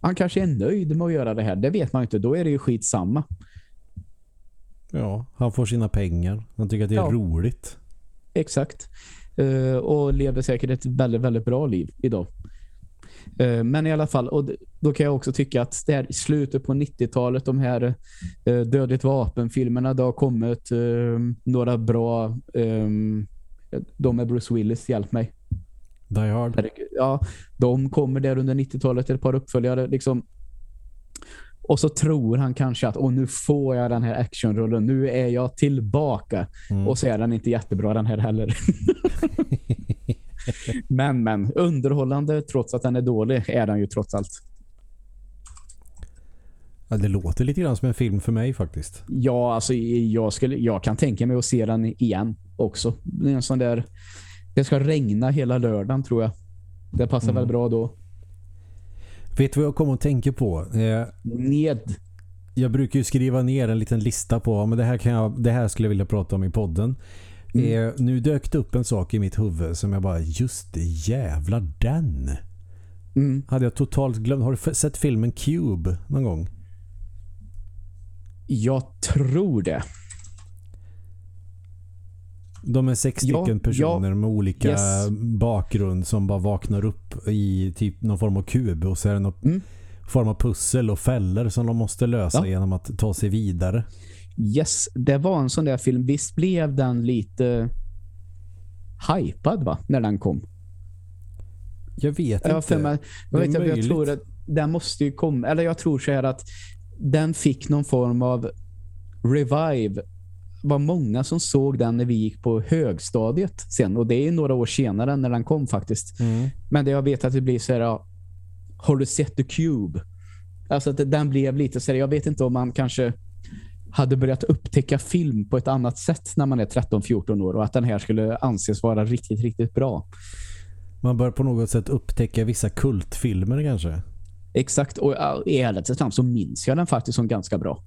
[SPEAKER 2] han kanske är nöjd med att göra det här. Det vet man inte. Då är det ju skitsamma.
[SPEAKER 1] Ja, han får sina pengar. Han tycker att det är ja. roligt.
[SPEAKER 2] Exakt. Uh, och lever säkert ett väldigt, väldigt bra liv idag. Uh, men i alla fall, och då kan jag också tycka att det här slutet på 90-talet, de här uh, dödligt vapenfilmerna, det har kommit några bra de med Bruce Willis, hjälp mig.
[SPEAKER 1] Die Hard.
[SPEAKER 2] Ja, de kommer där under 90-talet, ett par uppföljare. Liksom, och så tror han kanske att Åh, nu får jag den här actionrullen. Nu är jag tillbaka. Mm. Och så är den inte jättebra den här heller. men, men. Underhållande trots att den är dålig är den ju trots allt.
[SPEAKER 1] Ja, det låter lite grann som en film för mig faktiskt.
[SPEAKER 2] Ja, alltså jag, skulle, jag kan tänka mig att se den igen också. Det är en sån där... Det ska regna hela lördagen tror jag. Det passar mm. väl bra då.
[SPEAKER 1] Vet du vad jag kommer att tänka på?
[SPEAKER 2] Eh, Ned.
[SPEAKER 1] Jag brukar ju skriva ner en liten lista på men det här, kan jag, det här skulle jag vilja prata om i podden. Mm. Eh, nu dök det upp en sak i mitt huvud som jag bara, just det, jävla den. Mm. Hade jag totalt glömt. Har du sett filmen Cube någon gång?
[SPEAKER 2] Jag tror det.
[SPEAKER 1] De är sex ja, stycken personer ja, med olika yes. bakgrund som bara vaknar upp i typ någon form av kub och så är det någon mm. form av pussel och fällor som de måste lösa ja. genom att ta sig vidare.
[SPEAKER 2] Yes, det var en sån där film. Visst blev den lite hypad va? När den kom.
[SPEAKER 1] Jag vet jag inte.
[SPEAKER 2] Mig, jag, vet, jag, jag tror att den måste ju komma. Eller jag tror så här att den fick någon form av revive var många som såg den när vi gick på högstadiet sen. Och det är några år senare när den kom faktiskt. Mm. Men det jag vet att det blir så här, har du sett The Cube? Alltså att den blev lite så här, jag vet inte om man kanske hade börjat upptäcka film på ett annat sätt när man är 13-14 år och att den här skulle anses vara riktigt, riktigt bra.
[SPEAKER 1] Man bör på något sätt upptäcka vissa kultfilmer kanske.
[SPEAKER 2] Exakt, och i ärlighetens namn så minns jag den faktiskt som ganska bra.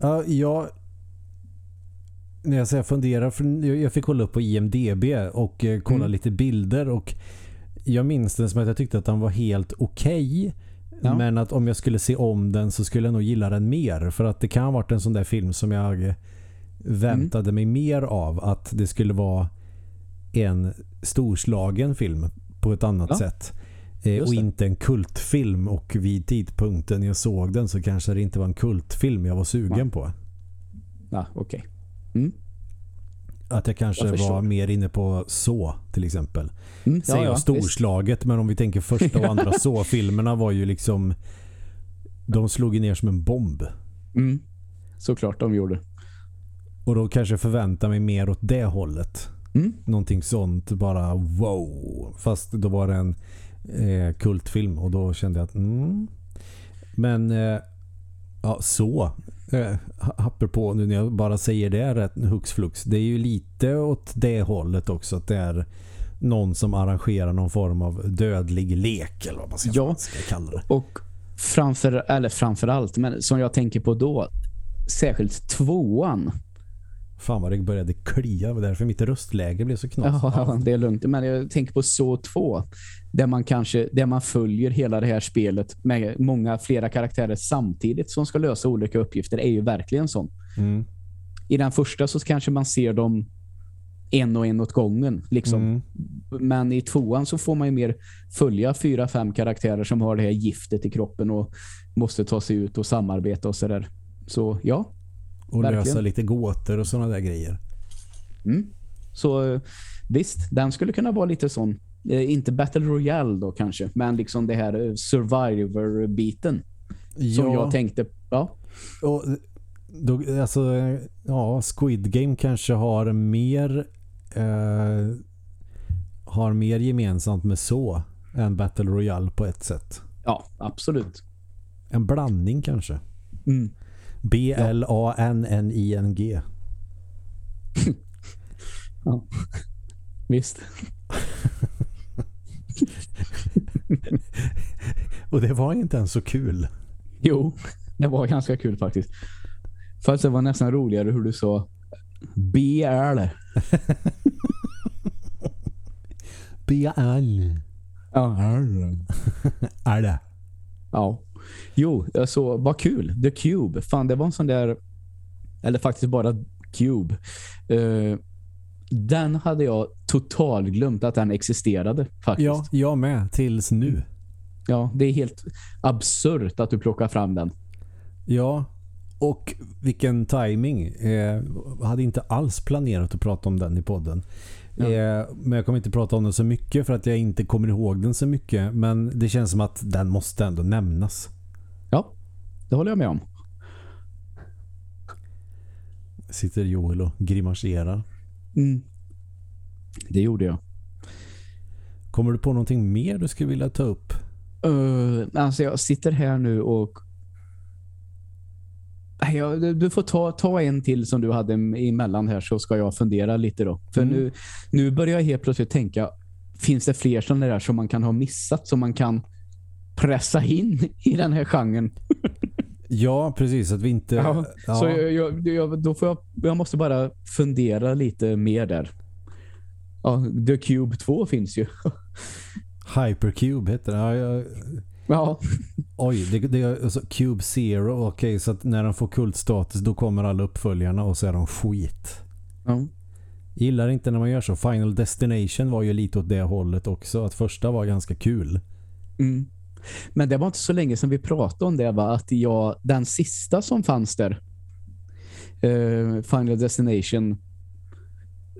[SPEAKER 1] Ja, jag när jag säger funderar, för jag fick kolla upp på IMDB och eh, kolla mm. lite bilder och jag minns den som att jag tyckte att den var helt okej. Okay, ja. Men att om jag skulle se om den så skulle jag nog gilla den mer. För att det kan ha varit en sån där film som jag väntade mm. mig mer av. Att det skulle vara en storslagen film på ett annat ja. sätt. Eh, och inte en kultfilm. Och vid tidpunkten jag såg den så kanske det inte var en kultfilm jag var sugen ja. på.
[SPEAKER 2] Ja, okej. Okay. Mm.
[SPEAKER 1] Att jag kanske jag var mer inne på så till exempel. Mm, Säger ja, jag storslaget visst. men om vi tänker första och andra så-filmerna var ju liksom de slog ner som en bomb.
[SPEAKER 2] Mm. Såklart de gjorde.
[SPEAKER 1] Och då kanske förvänta mig mer åt det hållet. Mm. Någonting sånt, bara wow. Fast då var det en eh, kultfilm och då kände jag att mm. Men eh, ja, så apropå nu när jag bara säger det rätt hux flux. Det är ju lite åt det hållet också att det är någon som arrangerar någon form av dödlig lek eller vad man ska, ja, ska kalla det.
[SPEAKER 2] Och framför, eller framför allt, men som jag tänker på då, särskilt tvåan
[SPEAKER 1] Fan vad det började klia. Det var därför mitt röstläge blev så knasigt.
[SPEAKER 2] Ja, det är lugnt. Men jag tänker på så två. Där man kanske där man följer hela det här spelet med många flera karaktärer samtidigt som ska lösa olika uppgifter är ju verkligen sån. Mm. I den första så kanske man ser dem en och en åt gången. Liksom. Mm. Men i tvåan så får man ju mer följa fyra, fem karaktärer som har det här giftet i kroppen och måste ta sig ut och samarbeta och sådär. Så ja,
[SPEAKER 1] och Verkligen. lösa lite gåtor och sådana där grejer.
[SPEAKER 2] Mm. Så visst, den skulle kunna vara lite sån Eh, inte Battle Royale då kanske, men liksom det här eh, Survivor-biten. Ja. Som jag tänkte, ja.
[SPEAKER 1] Och då, alltså, ja, Squid Game kanske har mer eh, har mer gemensamt med så än Battle Royale på ett sätt.
[SPEAKER 2] Ja, absolut.
[SPEAKER 1] En blandning kanske.
[SPEAKER 2] Mm.
[SPEAKER 1] B-L-A-N-N-I-N-G.
[SPEAKER 2] ja, visst.
[SPEAKER 1] Och det var inte ens så kul.
[SPEAKER 2] Jo, det var ganska kul faktiskt. Fast det var nästan roligare hur du sa BL.
[SPEAKER 1] BL.
[SPEAKER 2] Ja.
[SPEAKER 1] Är det?
[SPEAKER 2] Ja. Jo, alltså, vad kul. The Cube. Fan, det var en sån där... Eller faktiskt bara Cube. Uh, den hade jag totalt glömt att den existerade faktiskt.
[SPEAKER 1] Ja, jag med. Tills nu.
[SPEAKER 2] Ja, det är helt absurt att du plockar fram den.
[SPEAKER 1] Ja, och vilken timing. Eh, jag hade inte alls planerat att prata om den i podden. Ja. Eh, men jag kommer inte prata om den så mycket för att jag inte kommer ihåg den så mycket. Men det känns som att den måste ändå nämnas.
[SPEAKER 2] Ja, det håller jag med om.
[SPEAKER 1] Sitter Joel och grimaserar.
[SPEAKER 2] Mm. Det gjorde jag.
[SPEAKER 1] Kommer du på någonting mer du skulle vilja ta upp?
[SPEAKER 2] Uh, alltså jag sitter här nu och Ja, du får ta, ta en till som du hade emellan här så ska jag fundera lite då. För mm. nu, nu börjar jag helt plötsligt tänka finns det fler sådana där som man kan ha missat som man kan pressa in i den här genren?
[SPEAKER 1] Ja, precis. Att vi inte...
[SPEAKER 2] Ja, ja. Så jag, jag, jag, då får jag, jag måste bara fundera lite mer där. Ja, The Cube 2 finns ju.
[SPEAKER 1] Hypercube heter det. Ja, jag...
[SPEAKER 2] ja.
[SPEAKER 1] Oj, det, det är alltså Cube Zero. Okej, okay, så när de får kultstatus då kommer alla uppföljarna och så är de skit.
[SPEAKER 2] Ja.
[SPEAKER 1] Gillar inte när man gör så. Final Destination var ju lite åt det hållet också. Att första var ganska kul.
[SPEAKER 2] Mm. Men det var inte så länge sedan vi pratade om det va? Att jag, den sista som fanns där uh, Final Destination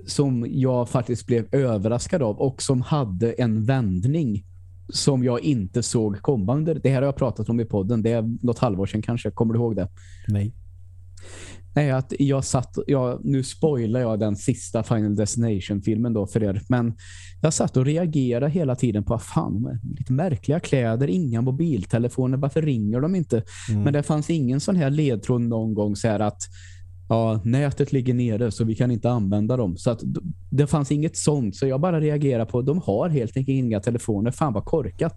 [SPEAKER 2] som jag faktiskt blev överraskad av och som hade en vändning som jag inte såg komma under. Det här har jag pratat om i podden. Det är något halvår sedan kanske. Kommer du ihåg det?
[SPEAKER 1] Nej.
[SPEAKER 2] Nej, att jag satt, jag, nu spoilar jag den sista Final Destination-filmen då för er. Men jag satt och reagerade hela tiden på, fan, lite märkliga kläder, inga mobiltelefoner, varför ringer de inte? Mm. Men det fanns ingen sån här ledtråd någon gång så här att ja, nätet ligger nere så vi kan inte använda dem. Så att det fanns inget sånt. Så jag bara reagerade på de har helt enkelt inga telefoner. Fan vad korkat.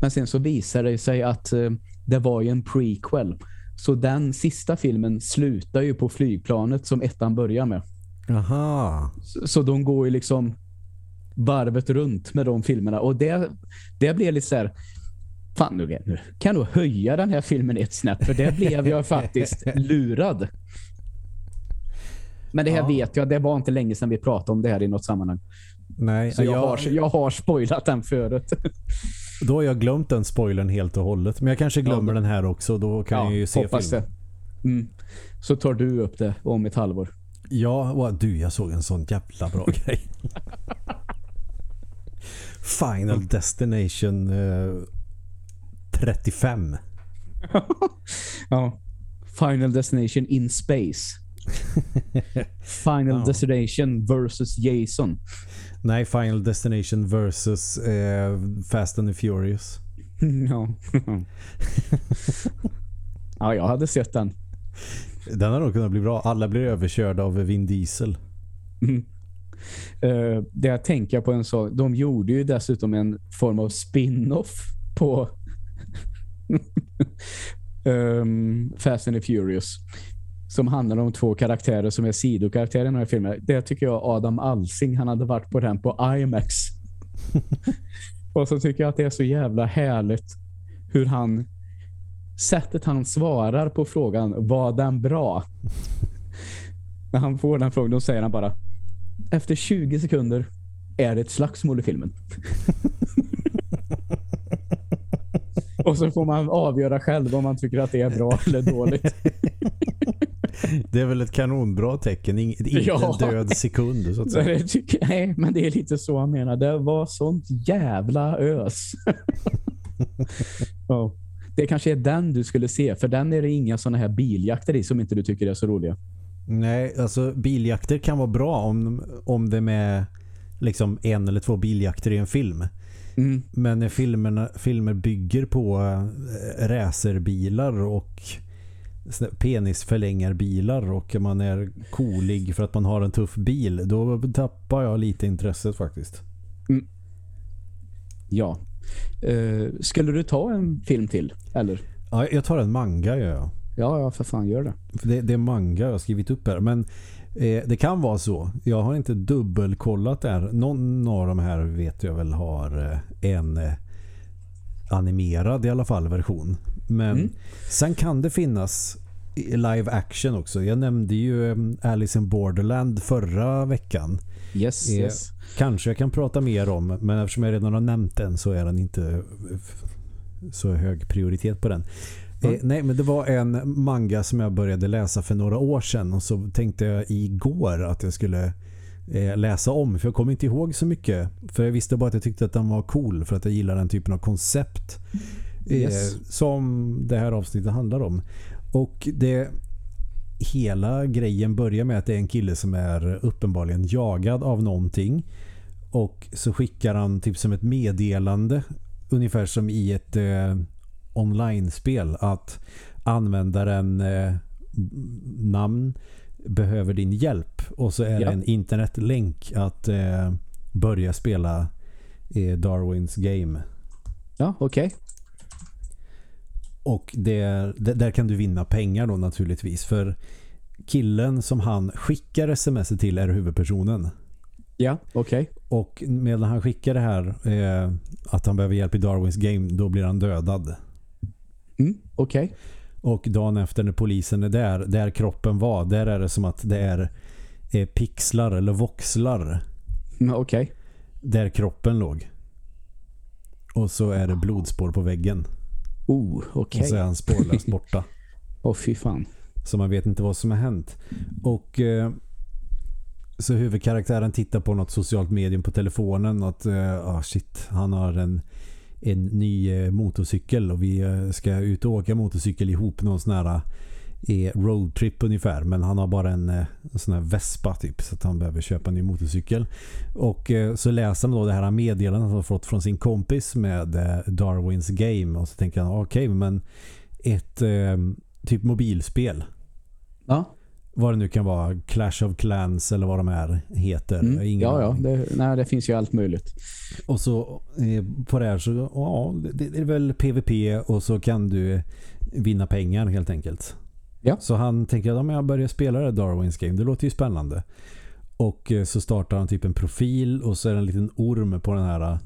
[SPEAKER 2] Men sen så visade det sig att eh, det var ju en prequel. Så den sista filmen slutar ju på flygplanet som ettan börjar med.
[SPEAKER 1] Aha.
[SPEAKER 2] Så, så de går ju liksom varvet runt med de filmerna. Och det, det blev lite så här fan nu, nu kan du höja den här filmen ett snäpp för det blev jag faktiskt lurad. Men det här ja. vet jag, det var inte länge sedan vi pratade om det här i något sammanhang.
[SPEAKER 1] Nej,
[SPEAKER 2] Så jag, jag, har, jag har spoilat den förut.
[SPEAKER 1] Då har jag glömt den spoilern helt och hållet. Men jag kanske glömmer ja. den här också. Då kan ja, jag ju se filmen.
[SPEAKER 2] Mm. Så tar du upp det om ett halvår.
[SPEAKER 1] Ja, du, jag såg en sån jävla bra grej. Final Destination eh, 35.
[SPEAKER 2] ja. Final Destination in Space. Final ja. Destination versus Jason.
[SPEAKER 1] Nej, Final Destination versus eh, Fast and the Furious.
[SPEAKER 2] ja. ja, jag hade sett den.
[SPEAKER 1] Den har nog kunnat bli bra. Alla blir överkörda av Vin Diesel.
[SPEAKER 2] Mm. Uh, det jag tänker på en sak. De gjorde ju dessutom en form av spin-off på um, Fast and the Furious som handlar om två karaktärer som är sidokaraktärer i den här filmen. Det tycker jag Adam Alsing, han hade varit på den på IMAX. och så tycker jag att det är så jävla härligt hur han sättet han svarar på frågan var den bra? När han får den frågan då säger han bara efter 20 sekunder är det ett slagsmål i filmen. och så får man avgöra själv om man tycker att det är bra eller dåligt.
[SPEAKER 1] det är väl ett kanonbra tecken. Inte ja. en död sekund så att säga.
[SPEAKER 2] nej, men det är lite så han menar. Det var sånt jävla ös. oh. Det kanske är den du skulle se. För den är det inga sådana här biljakter i som inte du tycker är så roliga.
[SPEAKER 1] Nej, alltså biljakter kan vara bra om, om det är med liksom en eller två biljakter i en film. Mm. Men när filmerna, filmer bygger på äh, racerbilar och penisförlängarbilar och man är coolig för att man har en tuff bil, då tappar jag lite intresset faktiskt. Mm.
[SPEAKER 2] Ja. Uh, skulle du ta en film till, eller?
[SPEAKER 1] Ja, jag tar en manga, gör jag.
[SPEAKER 2] Ja, ja, för fan, gör det.
[SPEAKER 1] Det, det är manga jag har skrivit upp här. Men eh, det kan vara så. Jag har inte dubbelkollat där. Någon av de här vet jag väl har eh, en eh, animerad i alla fall version. Men mm. sen kan det finnas live action också. Jag nämnde ju um, Alice in Borderland förra veckan.
[SPEAKER 2] Yes, eh, yes.
[SPEAKER 1] Kanske jag kan prata mer om, men eftersom jag redan har nämnt den så är den inte så hög prioritet på den. Mm. Eh, nej, men det var en manga som jag började läsa för några år sedan och så tänkte jag igår att jag skulle eh, läsa om för jag kommer inte ihåg så mycket för jag visste bara att jag tyckte att den var cool för att jag gillar den typen av koncept eh, yes. som det här avsnittet handlar om. Och det hela grejen börjar med att det är en kille som är uppenbarligen jagad av någonting och så skickar han typ som ett meddelande ungefär som i ett eh, online-spel att användaren eh, namn behöver din hjälp och så är ja. det en internetlänk att eh, börja spela eh, Darwins game.
[SPEAKER 2] Ja, okej. Okay.
[SPEAKER 1] Och det, där kan du vinna pengar då naturligtvis för killen som han skickar sms till är huvudpersonen.
[SPEAKER 2] Ja, okej. Okay.
[SPEAKER 1] Och medan han skickar det här eh, att han behöver hjälp i Darwins game då blir han dödad.
[SPEAKER 2] Mm, okej. Okay.
[SPEAKER 1] Och dagen efter när polisen är där, där kroppen var, där är det som att det är, är pixlar eller voxlar.
[SPEAKER 2] Mm, okej. Okay.
[SPEAKER 1] Där kroppen låg. Och så är det blodspår på väggen.
[SPEAKER 2] Oh, okej.
[SPEAKER 1] Och så är han spårlöst borta.
[SPEAKER 2] Åh, oh, fy fan.
[SPEAKER 1] Så man vet inte vad som har hänt. Och eh, så huvudkaraktären tittar på något socialt medium på telefonen och att, eh, oh shit, han har en en ny eh, motorcykel och vi eh, ska ut och åka motorcykel ihop någon sån här eh, roadtrip ungefär men han har bara en, en sån här Vespa typ så att han behöver köpa en ny motorcykel och så läser han då det här meddelandet han har fått från sin kompis med Darwins Game och så tänker han okej okay, men ett typ mobilspel
[SPEAKER 2] ja
[SPEAKER 1] vad det nu kan vara, Clash of Clans eller vad de här heter.
[SPEAKER 2] Mm. Ingen ja, ja. Det, nej, det finns ju allt möjligt.
[SPEAKER 1] Och så eh, på det här så, ja, det, det, är väl PVP och så kan du vinna pengar helt enkelt.
[SPEAKER 2] Ja.
[SPEAKER 1] Så han tänker att om jag börjar spela det Darwins Game, det låter ju spännande. Och eh, så startar han typ en profil och så är det en liten orm på den här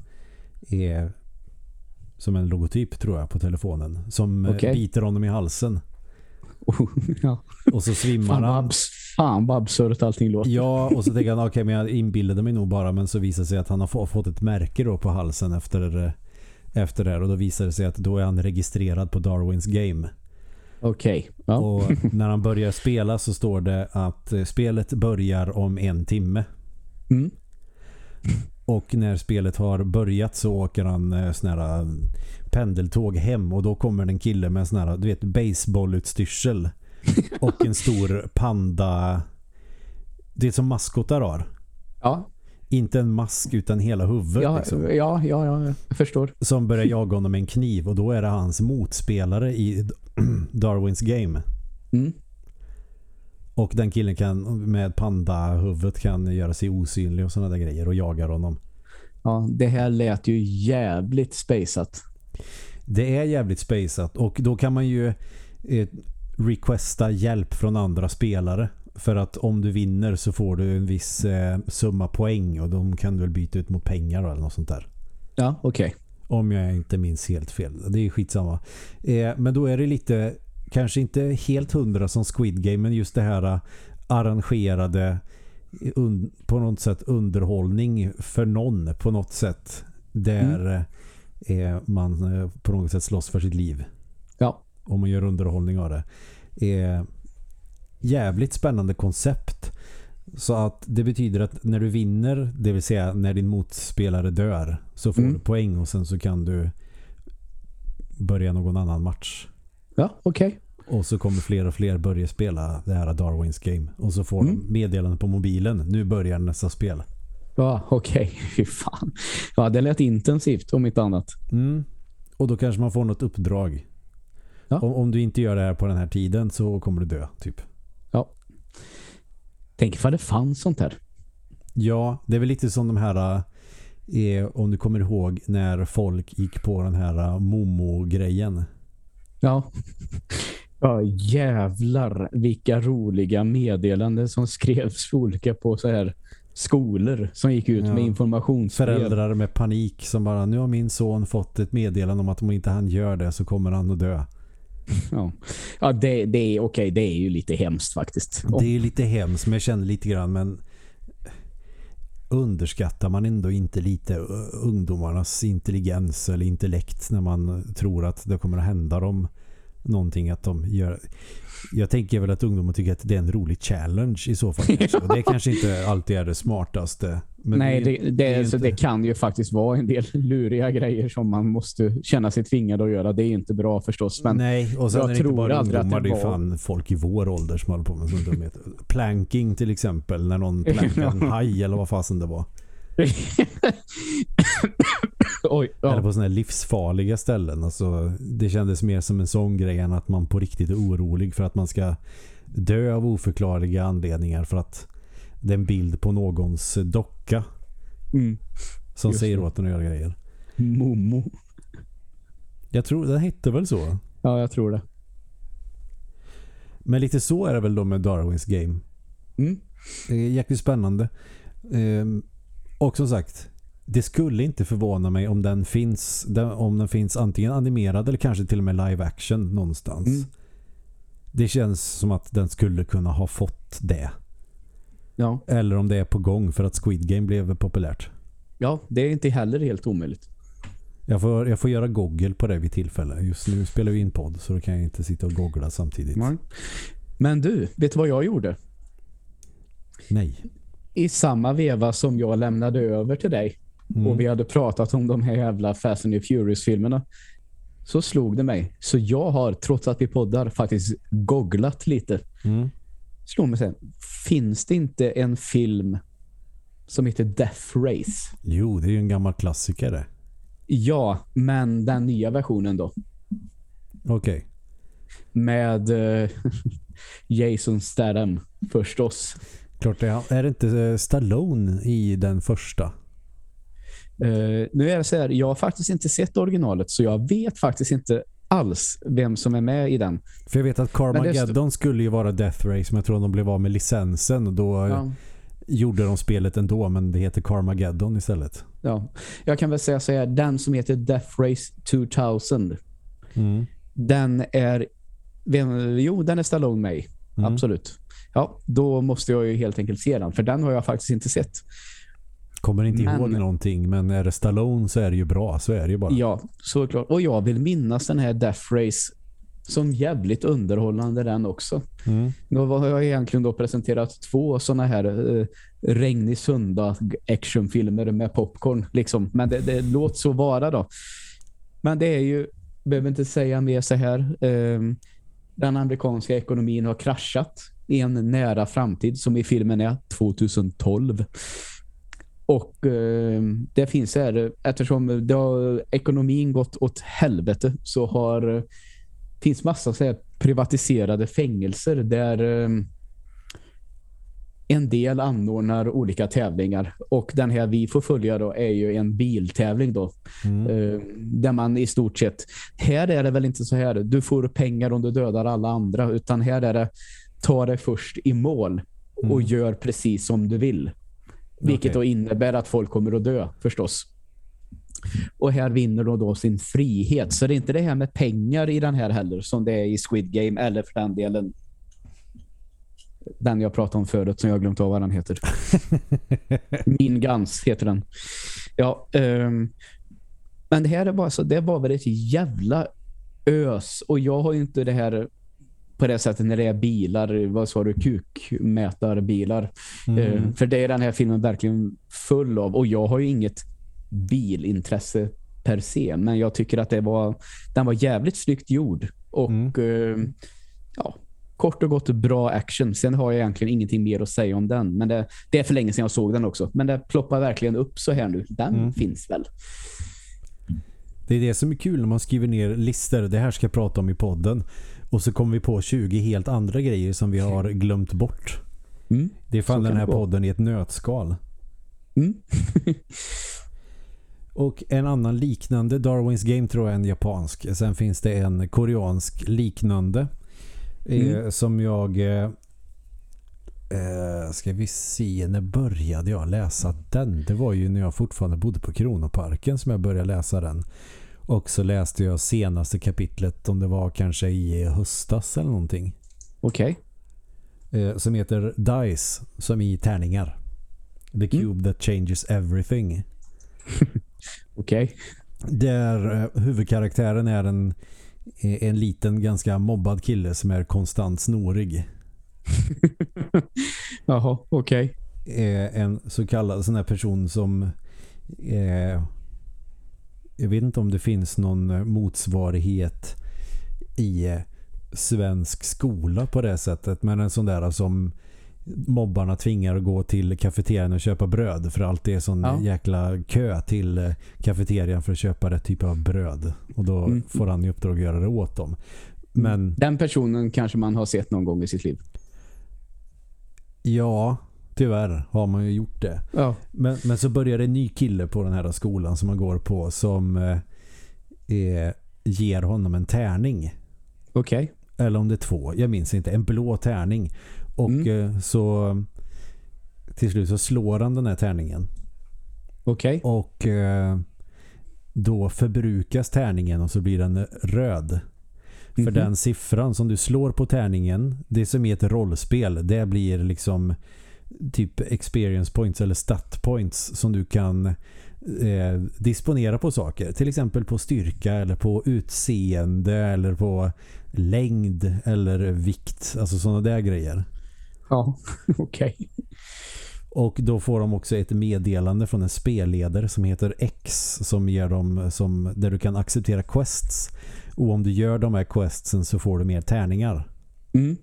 [SPEAKER 1] eh, som en logotyp tror jag på telefonen som eh, okay. biter honom i halsen.
[SPEAKER 2] ja.
[SPEAKER 1] Och så svimmar fan, han.
[SPEAKER 2] Fan vad absurt allting låter.
[SPEAKER 1] Ja, och så tänker han, okej okay, men jag inbillade mig nog bara men så visar det sig att han har fått ett märke då på halsen efter, efter det här och då visar det sig att då är han registrerad på Darwins Game.
[SPEAKER 2] Okej. Okay. Ja.
[SPEAKER 1] Och när han börjar spela så står det att spelet börjar om en timme.
[SPEAKER 2] Mm.
[SPEAKER 1] Och när spelet har börjat så åker han eh, sån här eh, pendeltåg hem och då kommer en kille med en sån här, du vet, baseballutstyrsel och en stor panda det är som maskotar har.
[SPEAKER 2] Ja.
[SPEAKER 1] Inte en mask utan hela huvudet.
[SPEAKER 2] Ja,
[SPEAKER 1] liksom.
[SPEAKER 2] ja, ja, ja, jag förstår.
[SPEAKER 1] Som börjar jaga honom med en kniv och då är det hans motspelare i Darwins game.
[SPEAKER 2] Mm.
[SPEAKER 1] Och den killen kan med panda-huvudet kan göra sig osynlig och sådana där grejer och jagar honom.
[SPEAKER 2] Ja, det här lät ju jävligt spaceat.
[SPEAKER 1] Det är jävligt spaceat och då kan man ju eh, requesta hjälp från andra spelare. För att om du vinner så får du en viss eh, summa poäng och de kan du väl byta ut mot pengar eller något sånt där.
[SPEAKER 2] Ja, okej. Okay.
[SPEAKER 1] Om jag inte minns helt fel. Det är skitsamma. Eh, men då är det lite kanske inte helt hundra som Squid Game men just det här äh, arrangerade på något sätt underhållning för någon på något sätt där mm. man äh, på något sätt slåss för sitt liv.
[SPEAKER 2] Ja.
[SPEAKER 1] Om man gör underhållning av det. Jävligt spännande koncept. Så att det betyder att när du vinner, det vill säga när din motspelare dör, så får mm. du poäng och sen så kan du börja någon annan match.
[SPEAKER 2] Ja, okej. Okay.
[SPEAKER 1] Och så kommer fler och fler börja spela det här Darwins Game. Och så får mm. de meddelande på mobilen. Nu börjar nästa spel.
[SPEAKER 2] Ja, okej. Okay. Fy fan. Ja, det lät intensivt om inte annat.
[SPEAKER 1] Mm. Och då kanske man får något uppdrag. Ja. Om, om, du inte gör det här på den här tiden så kommer du dö, typ.
[SPEAKER 2] Tänk ifall det fanns sånt här.
[SPEAKER 1] Ja, det är väl lite som de här eh, om du kommer ihåg när folk gick på den här eh, Momo-grejen.
[SPEAKER 2] Ja. Ja, jävlar vilka roliga meddelanden som skrevs olika på så här skolor som gick ut ja. med informationsbrev.
[SPEAKER 1] Föräldrar med panik som bara, nu har min son fått ett meddelande om att om inte han gör det så kommer han att dö.
[SPEAKER 2] Ja, ja det, det är okej, okay, det är ju lite hemskt faktiskt.
[SPEAKER 1] Det är lite hemskt, men jag känner lite grann, men underskattar man ändå inte lite ungdomarnas intelligens eller intellekt när man tror att det kommer att hända dem någonting att de gör jag tänker väl att ungdomar tycker att det är en rolig challenge i så fall. det kanske inte alltid är det smartaste.
[SPEAKER 2] Nej, det, det, det, alltså, inte... det, kan ju faktiskt vara en del luriga grejer som man måste känna sig tvingad att göra. Det är inte bra förstås. Men
[SPEAKER 1] Nej, och sen jag är det tror inte bara ungdomar, det, var... är fan folk i vår ålder som håller på med sånt dumhet. Planking till exempel, när någon plankar en haj eller vad fasen det var. Oj, ja. Eller på sådana här livsfarliga ställen. Alltså, det kändes mer som en sån grej än att man på riktigt är orolig för att man ska dö av oförklarliga anledningar för att det är en bild på någons docka mm. som Just säger det. åt en att göra grejer.
[SPEAKER 2] Momo.
[SPEAKER 1] Jag tror, den hette väl så?
[SPEAKER 2] Ja, jag tror det.
[SPEAKER 1] Men lite så är det väl då med Darwins Game. Mm. Det är jäkligt spännande. Ehm, och som sagt, det skulle inte förvåna mig om den finns om den finns antingen animerad eller kanske till och med live action någonstans. Mm. Det känns som att den skulle kunna ha fått det. Ja. Eller om det är på gång för att Squid Game blev populärt.
[SPEAKER 2] Ja, det är inte heller helt omöjligt.
[SPEAKER 1] Jag får, jag får göra Google på det vid tillfälle. Just nu spelar vi in podd så då kan jag inte sitta och googla samtidigt. Nej.
[SPEAKER 2] Men du, vet du vad jag gjorde?
[SPEAKER 1] Nej.
[SPEAKER 2] I samma veva som jag lämnade över till dig mm. och vi hade pratat om de här jävla Fast and Furious-filmerna så slog det mig. Så jag har, trots att vi poddar, faktiskt googlat lite. Mm. Slog mig sen. Finns det inte en film som heter Death Race?
[SPEAKER 1] Jo, det är ju en gammal klassiker
[SPEAKER 2] Ja, men den nya versionen då.
[SPEAKER 1] Okej. Okay.
[SPEAKER 2] Med uh, Jason Statham förstås.
[SPEAKER 1] Klart det är. Är det inte eh, Stallone i den första?
[SPEAKER 2] Uh, nu är det så här, jag har faktiskt inte sett originalet så jag vet faktiskt inte alls vem som är med i den.
[SPEAKER 1] För jag vet att Carmageddon skulle ju vara Death Race men jag tror att de blev av med licensen och då ja. gjorde de spelet ändå men det heter Carmageddon istället.
[SPEAKER 2] Ja, jag kan väl säga så här, den som heter Death Race 2000 mm. den är vem, jo, den är Stallone med mm. absolut. Ja, då måste jag ju helt enkelt se den för den har jag faktiskt inte sett.
[SPEAKER 1] Kommer inte men, ihåg någonting, men är det Stallone så är det ju bra, så är det ju bara.
[SPEAKER 2] Ja, såklart. Och jag vill minnas den här Death Race som jävligt underhållande den också. Mm. Då har jag egentligen då presenterat två sådana här eh, regnig sunda actionfilmer med popcorn. Liksom. Men det, det låter så vara då. Men det är ju, behöver inte säga mer så här. Eh, den amerikanska ekonomin har kraschat i en nära framtid som i filmen är 2012. Och eh, det finns här, eftersom det har, ekonomin gått åt helvete så har finns massa så här, privatiserade fängelser där eh, en del anordnar olika tävlingar. Och den här vi får följa då är ju en biltävling då. Mm. Eh, där man i stort sett, här är det väl inte så här, du får pengar om du dödar alla andra. Utan här är det, ta dig först i mål och mm. gör precis som du vill. Vilket okay. då innebär att folk kommer att dö förstås. Och här vinner de då sin frihet. Så det är inte det här med pengar i den här heller som det är i Squid Game eller för den delen den jag pratade om förut som jag glömt av vad den heter. Min Gans heter den. Ja, um, men det här är bara så det var väl ett jävla ös och jag har ju inte det här på det sättet när det är bilar, vad sa du, kukmätarbilar. Mm. Eh, för det är den här filmen verkligen full av. Och jag har ju inget bilintresse per se, men jag tycker att det var, den var jävligt snyggt gjord. Och mm. eh, ja, kort och gott bra action. Sen har jag egentligen ingenting mer att säga om den. Men det, det är för länge sedan jag såg den också. Men det ploppar verkligen upp så här nu. Den mm. finns väl.
[SPEAKER 1] Det är det som är kul när man skriver ner listor. Det här ska jag prata om i podden. Och så kommer vi på 20 helt andra grejer som vi har glömt bort. Mm. Det är fan den här podden i ett nötskal. Mm. och en annan liknande Darwins Game tror jag är en japansk. Sen finns det en koreansk liknande. Eh, mm. som jag eh, eh, ska vi se när började jag läsa den? Det var ju när jag fortfarande bodde på Kronoparken som jag började läsa den. Och så läste jag senaste kapitlet om det var kanske i höstas eller någonting.
[SPEAKER 2] Okej.
[SPEAKER 1] Okay. Eh, som heter Dice, som i tärningar. The mm. Cube mm. that changes everything.
[SPEAKER 2] Okej. Okay.
[SPEAKER 1] Där eh, huvudkaraktären är en, en liten, ganska mobbad kille som är konstant snorig.
[SPEAKER 2] Jaha, okej.
[SPEAKER 1] Okay. Eh, en så kallad sån här person som eh, jag vet inte om det finns någon eh, motsvarighet i eh, svensk skola på det sättet. Men en sån där som mobbarna tvingar att gå till kafeterian och köpa bröd för allt är sån ja. jäkla kö till eh, kafeterian för att köpa rätt typ av bröd. Och då mm. får han i uppdrag att göra det åt dem. Men,
[SPEAKER 2] Den personen kanske man har sett någon gång i sitt liv.
[SPEAKER 1] Ja, Tyvärr har man ju gjort det. Ja. Men, men så börjar en ny kille på den här skolan som man går på som eh, ger honom en tärning.
[SPEAKER 2] Okej. Okay.
[SPEAKER 1] Eller om det är två, jag minns inte. En blå tärning. Och mm. eh, så till slut så slår han den här tärningen.
[SPEAKER 2] Okej.
[SPEAKER 1] Okay. Och eh, då förbrukas tärningen och så blir den röd. Mm -hmm. För den siffran som du slår på tärningen, det som är ett rollspel, det blir liksom typ experience points eller stat points som du kan eh, disponera på saker. Till exempel på styrka eller på utseende eller på längd eller vikt. Alltså sådana där grejer.
[SPEAKER 2] Ja, okej. Okay.
[SPEAKER 1] Och då får de också ett meddelande från en spelledare som heter X som ger dem som, där du kan acceptera quests. Och om du gör de här questsen så får du mer tärningar.
[SPEAKER 2] Mm.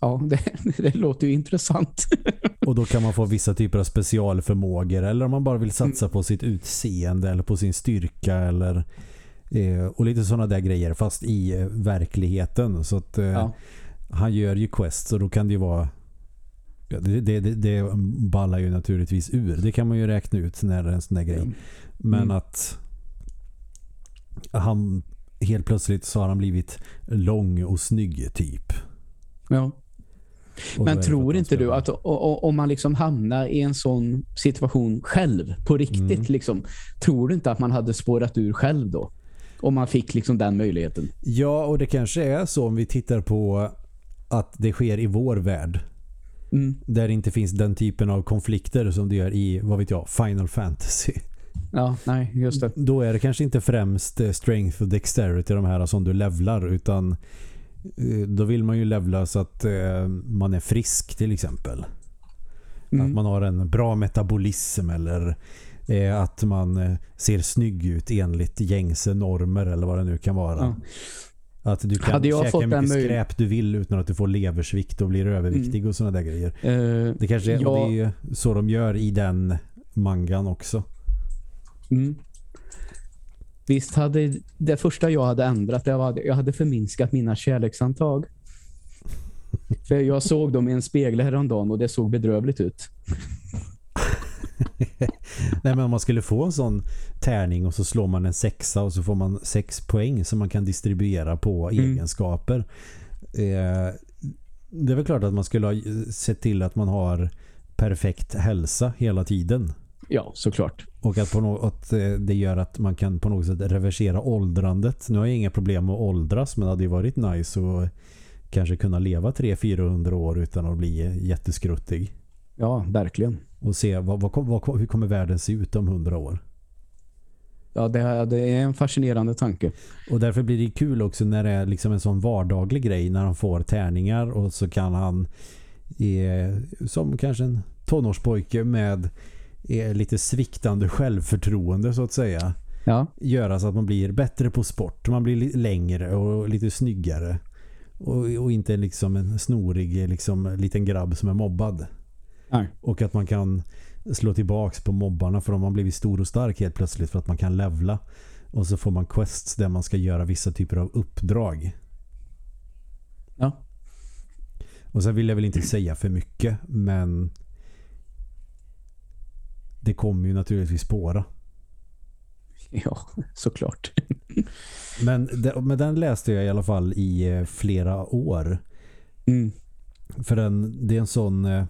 [SPEAKER 2] Ja, det, det låter ju intressant.
[SPEAKER 1] och då kan man få vissa typer av specialförmågor eller om man bara vill satsa mm. på sitt utseende eller på sin styrka eller eh, och lite sådana där grejer fast i eh, verkligheten så att eh, ja. han gör ju quests och då kan det ju vara det, det, det ballar ju naturligtvis ur. Det kan man ju räkna ut när det är en sån där grej. Mm. Men mm. att han helt plötsligt så har han blivit lång och snygg typ.
[SPEAKER 2] Ja. Men tror inte du att om man liksom hamnar i en sån situation själv, på riktigt, mm. liksom, tror du inte att man hade spårat ur själv då? Om man fick liksom den möjligheten.
[SPEAKER 1] Ja, och det kanske är så om vi tittar på att det sker i vår värld. Mm. Där det inte finns den typen av konflikter som det gör i, vad vet jag, Final Fantasy.
[SPEAKER 2] Ja, nej, just det.
[SPEAKER 1] Då är det kanske inte främst eh, strength och dexterity de här som du levlar utan då vill man ju levla så att eh, man är frisk till exempel. Mm. Att man har en bra metabolism eller eh, att man eh, ser snygg ut enligt gängse normer eller vad det nu kan vara. Ja. Att du kan käka hur mycket skräp du vill utan att du får leversvikt och blir överviktig mm. och sådana där grejer. Uh, det kanske är, ja. det är så de gör i den mangan också.
[SPEAKER 2] Mm. Visst hade det första jag hade ändrat, det var jag hade förminskat mina kärleksantag. För jag såg dem i en spegel häromdagen och det såg bedrövligt ut.
[SPEAKER 1] Nej men om man skulle få en sån tärning och så slår man en sexa och så får man sex poäng som man kan distribuera på mm. egenskaper. Eh, det är väl klart att man skulle ha sett till att man har perfekt hälsa hela tiden.
[SPEAKER 2] Ja, såklart.
[SPEAKER 1] Och att, på något, att eh, det gör att man kan på något sätt reversera åldrandet. Nu har jag inga problem med att åldras men det hade ju varit nice att kanske kunna leva 300-400 år utan att bli jätteskruttig.
[SPEAKER 2] Ja, verkligen.
[SPEAKER 1] Och se vad, vad, vad, hur kommer världen se ut om 100 år.
[SPEAKER 2] ja det, det, är en fascinerande tanke.
[SPEAKER 1] Och därför blir det kul också när det är liksom en sån vardaglig grej när han får tärningar och så kan han eh, som kanske en tonårspojke med eh, lite sviktande självförtroende så att säga
[SPEAKER 2] ja.
[SPEAKER 1] göra så att man blir bättre på sport. Man blir längre och lite snyggare. Och, och inte liksom en snorig liksom, liten grabb som är mobbad.
[SPEAKER 2] Nej.
[SPEAKER 1] Och att man kan slå tillbaks på mobbarna för de har blivit stor och stark helt plötsligt för att man kan levla. Och så får man quests där man ska göra vissa typer av uppdrag.
[SPEAKER 2] Ja.
[SPEAKER 1] Och sen vill jag väl inte säga för mycket men det kommer ju naturligtvis spåra.
[SPEAKER 2] Ja, såklart.
[SPEAKER 1] men, det, men den läste jag i alla fall i eh, flera år.
[SPEAKER 2] Mm.
[SPEAKER 1] För den, det är en sån eh,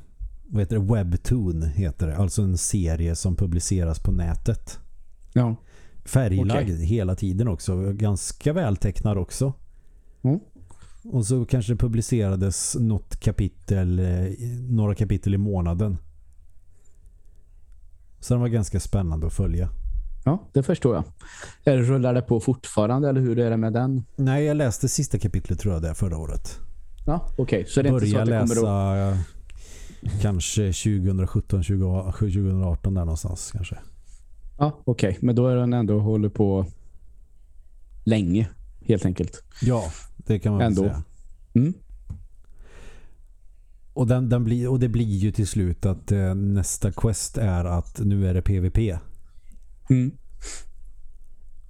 [SPEAKER 1] vad heter det? Webtoon heter det. Alltså en serie som publiceras på nätet.
[SPEAKER 2] Ja.
[SPEAKER 1] Färglagd okay. hela tiden också. Ganska vältecknad också.
[SPEAKER 2] Mm.
[SPEAKER 1] Och så kanske det publicerades något kapitel, eh, några kapitel i månaden. Så den var ganska spännande att följa.
[SPEAKER 2] Ja, det förstår jag. Rullar det på fortfarande eller hur är det med den?
[SPEAKER 1] Nej, jag läste sista kapitlet tror jag det förra året.
[SPEAKER 2] Ja, okej. Okay. Så det är
[SPEAKER 1] Börja
[SPEAKER 2] inte så att det
[SPEAKER 1] läsa
[SPEAKER 2] kommer att...
[SPEAKER 1] kanske 2017, 2018 där någonstans kanske.
[SPEAKER 2] Ja, okej. Okay. Men då är den ändå håller på länge, helt enkelt.
[SPEAKER 1] Ja, det kan man ändå. säga.
[SPEAKER 2] Mm.
[SPEAKER 1] Och, den, den blir, och det blir ju till slut att eh, nästa quest är att nu är det PVP.
[SPEAKER 2] Mm.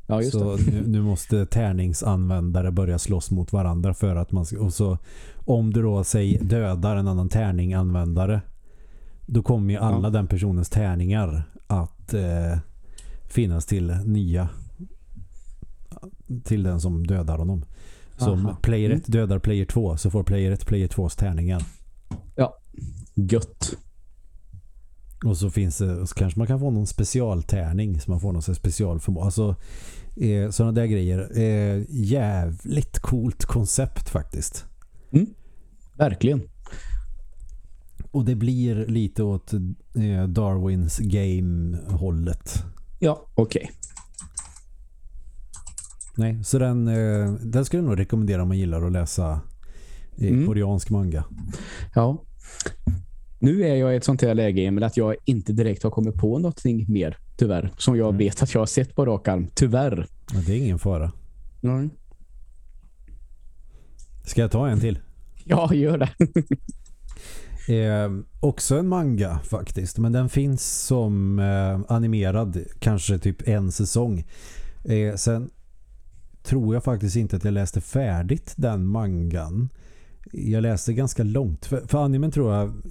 [SPEAKER 2] Ja, just
[SPEAKER 1] så. Nu, nu, måste tärningsanvändare börja slåss mot varandra för att man ska, och så om du då säger dödar en annan tärninganvändare då kommer ju alla ja. den personens tärningar att eh, finnas till nya till den som dödar honom. Så om player 1 mm. dödar player 2 så får player 1 player 2s tärningar.
[SPEAKER 2] Ja, gött.
[SPEAKER 1] Och så finns det, så kanske man kan få någon specialtärning så man får någon specialförmåga. Alltså eh, sådana där grejer. Eh, jävligt coolt koncept faktiskt.
[SPEAKER 2] Mm. Verkligen.
[SPEAKER 1] Och det blir lite åt eh, Darwins game-hållet.
[SPEAKER 2] Ja, okej. Okay.
[SPEAKER 1] Nej, så den, eh, den skulle jag nog rekommendera om man gillar att läsa mm. koreansk manga.
[SPEAKER 2] Ja. Nu är jag i ett sånt här läge Emil att jag inte direkt har kommit på någonting mer, tyvärr. Som jag mm. vet att jag har sett på rak arm. Tyvärr.
[SPEAKER 1] Ja, det är ingen fara.
[SPEAKER 2] Nej.
[SPEAKER 1] Ska jag ta en till?
[SPEAKER 2] Ja, gör det.
[SPEAKER 1] eh, också en manga faktiskt. Men den finns som eh, animerad kanske typ en säsong. Eh, sen tror jag faktiskt inte att jag läste färdigt den mangan jag läste ganska långt. För, för animen tror jag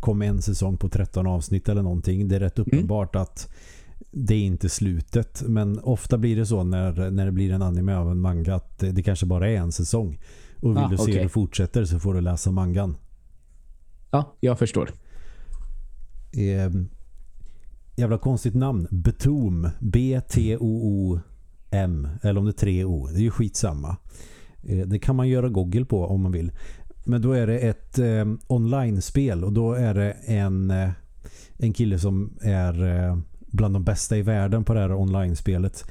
[SPEAKER 1] kom en säsong på 13 avsnitt eller någonting. Det är rätt mm. uppenbart mm. att det är inte slutet. Men ofta blir det så när, när det blir en anime av en manga att det, det kanske bara är en säsong. Och vill ah, du se okay. hur det fortsätter så får du läsa mangan.
[SPEAKER 2] Ja, jag förstår.
[SPEAKER 1] Eh, jävla konstigt namn. Betom. B-T-O-O-M. Eller om det är tre O. Det är ju skitsamma. Eh, det kan man göra Google på om man vill. Men då är det ett eh, online-spel och då är det en, eh, en kille som är eh, bland de bästa i världen på det här online-spelet.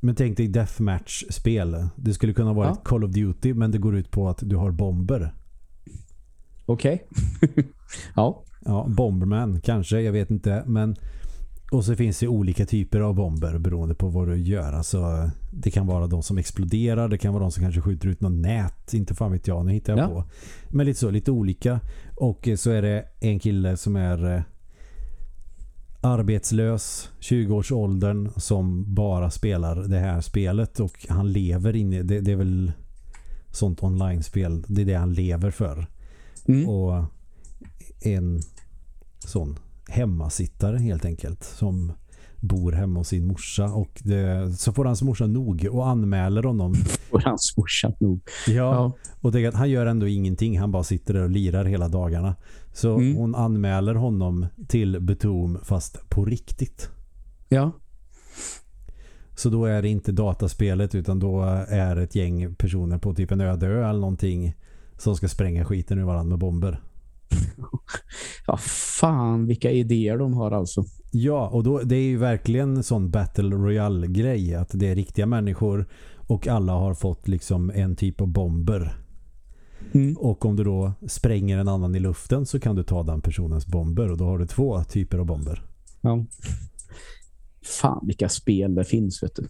[SPEAKER 1] Men tänk dig deathmatch-spel. Det skulle kunna vara ja. ett Call of Duty men det går ut på att du har bomber.
[SPEAKER 2] Okej. Okay. ja.
[SPEAKER 1] Ja, Bomberman kanske, jag vet inte. Men och så finns det olika typer av bomber beroende på vad du gör. Alltså, det kan vara de som exploderar, det kan vara de som kanske skjuter ut något nät, inte fan vet jag, nu hittar jag ja. på. Men lite så, lite olika. Och så är det en kille som är eh, arbetslös, 20-årsåldern som bara spelar det här spelet och han lever inne, det, det är väl sånt online-spel, det är det han lever för.
[SPEAKER 2] Mm.
[SPEAKER 1] Och en sån hemmasittare helt enkelt som bor hemma hos sin morsa och det, så får hans morsa nog och anmäler honom.
[SPEAKER 2] Får hans morsa nog.
[SPEAKER 1] Ja, ja. och det, han gör ändå ingenting. Han bara sitter där och lirar hela dagarna. Så mm. hon anmäler honom till Betom fast på riktigt.
[SPEAKER 2] Ja.
[SPEAKER 1] Så då är det inte dataspelet utan då är ett gäng personer på typ en öde ö eller någonting som ska spränga skiten ur varandra med bomber.
[SPEAKER 2] ja, fan vilka idéer de har alltså.
[SPEAKER 1] Ja, och då, det är ju verkligen en sån Battle Royale-grej att det är riktiga människor och alla har fått liksom en typ av bomber. Mm. Och om du då spränger en annan i luften så kan du ta den personens bomber och då har du två typer av bomber.
[SPEAKER 2] Ja. Fan vilka spel det finns vet du.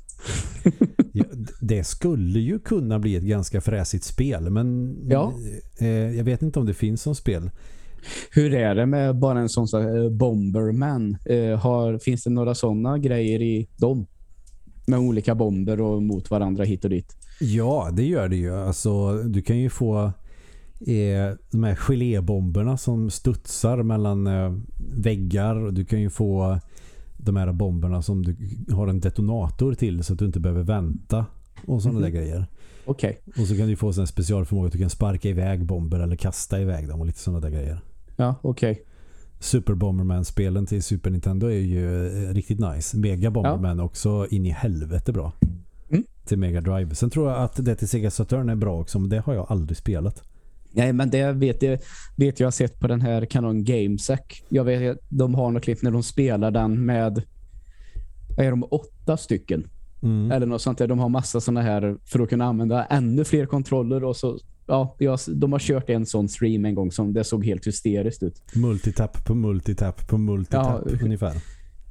[SPEAKER 1] ja, det skulle ju kunna bli ett ganska fräsigt spel men ja. eh, jag vet inte om det finns som spel.
[SPEAKER 2] Hur är det med bara en sån så uh, Bomberman? Uh, har, finns det några sådana grejer i dem? Med olika bomber och mot varandra hit och dit.
[SPEAKER 1] Ja, det gör det ju. Alltså, du kan ju få eh, de här gelébomberna som studsar mellan eh, väggar. Du kan ju få de här bomberna som du har en detonator till så att du inte behöver vänta och sådana mm där grejer.
[SPEAKER 2] Okej.
[SPEAKER 1] Okay. Och så kan du få en specialförmåga att du kan sparka iväg bomber eller kasta iväg dem och lite sådana där grejer.
[SPEAKER 2] Ja, okej. Okay.
[SPEAKER 1] Super Bomberman-spelen till Super Nintendo är ju eh, riktigt nice. Mega Bomberman ja. också in i helvete bra. Mm. Till Mega Drive. Sen tror jag att det till Sega Saturn är bra också, men det har jag aldrig spelat.
[SPEAKER 2] Nej, men det vet jag, vet jag sett på den här Canon Gamesack. Jag vet de har något klipp när de spelar den med är de åtta stycken. Mm. Eller något sånt där. De har massa sådana här för att kunna använda ännu fler kontroller och så ja, jag, de har kört en sån stream en gång som det såg helt hysteriskt ut.
[SPEAKER 1] Multitap på multitap på multitap ja, ungefär.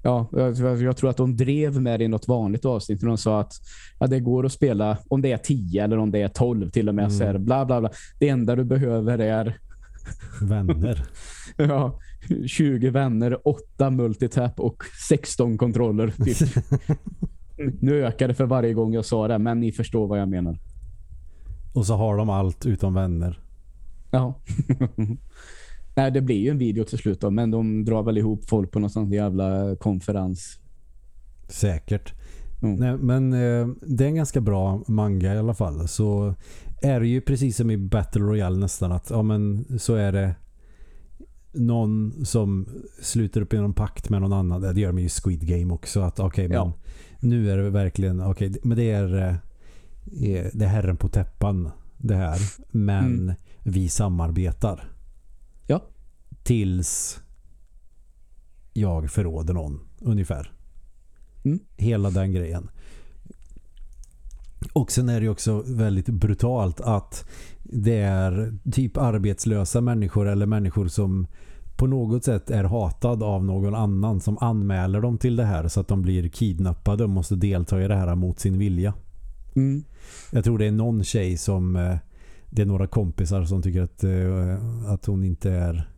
[SPEAKER 2] Ja, jag, tror att de drev med det i något vanligt avsnitt de sa att ja, det går att spela om det är 10 eller om det är 12 till och med. Mm. Så här, bla, bla, bla. Det enda du behöver är
[SPEAKER 1] vänner.
[SPEAKER 2] ja, 20 vänner, 8 multitap och 16 kontroller. Typ. nu ökar det för varje gång jag sa det, men ni förstår vad jag menar.
[SPEAKER 1] Och så har de allt utom vänner.
[SPEAKER 2] Ja. Nej, det blir ju en video till slut då, men de drar väl ihop folk på någon sån jävla konferens.
[SPEAKER 1] Säkert. Mm. Nej, men eh, det är en ganska bra manga i alla fall. Så är det ju precis som i Battle Royale nästan att ja men så är det någon som sluter upp i någon pakt med någon annan. Det gör de ju Squid Game också. Att okej, okay, ja. nu är det verkligen okej, okay, men det är eh, det är herren på täppan det här. Men mm. vi samarbetar. Tills jag förråder någon, ungefär. Mm. Hela den grejen. Och sen är det också väldigt brutalt att det är typ arbetslösa människor eller människor som på något sätt är hatad av någon annan som anmäler dem till det här så att de blir kidnappade och måste delta i det här mot sin vilja. Mm. Jag tror det är någon tjej som eh, det är några kompisar som tycker att, eh, att hon inte är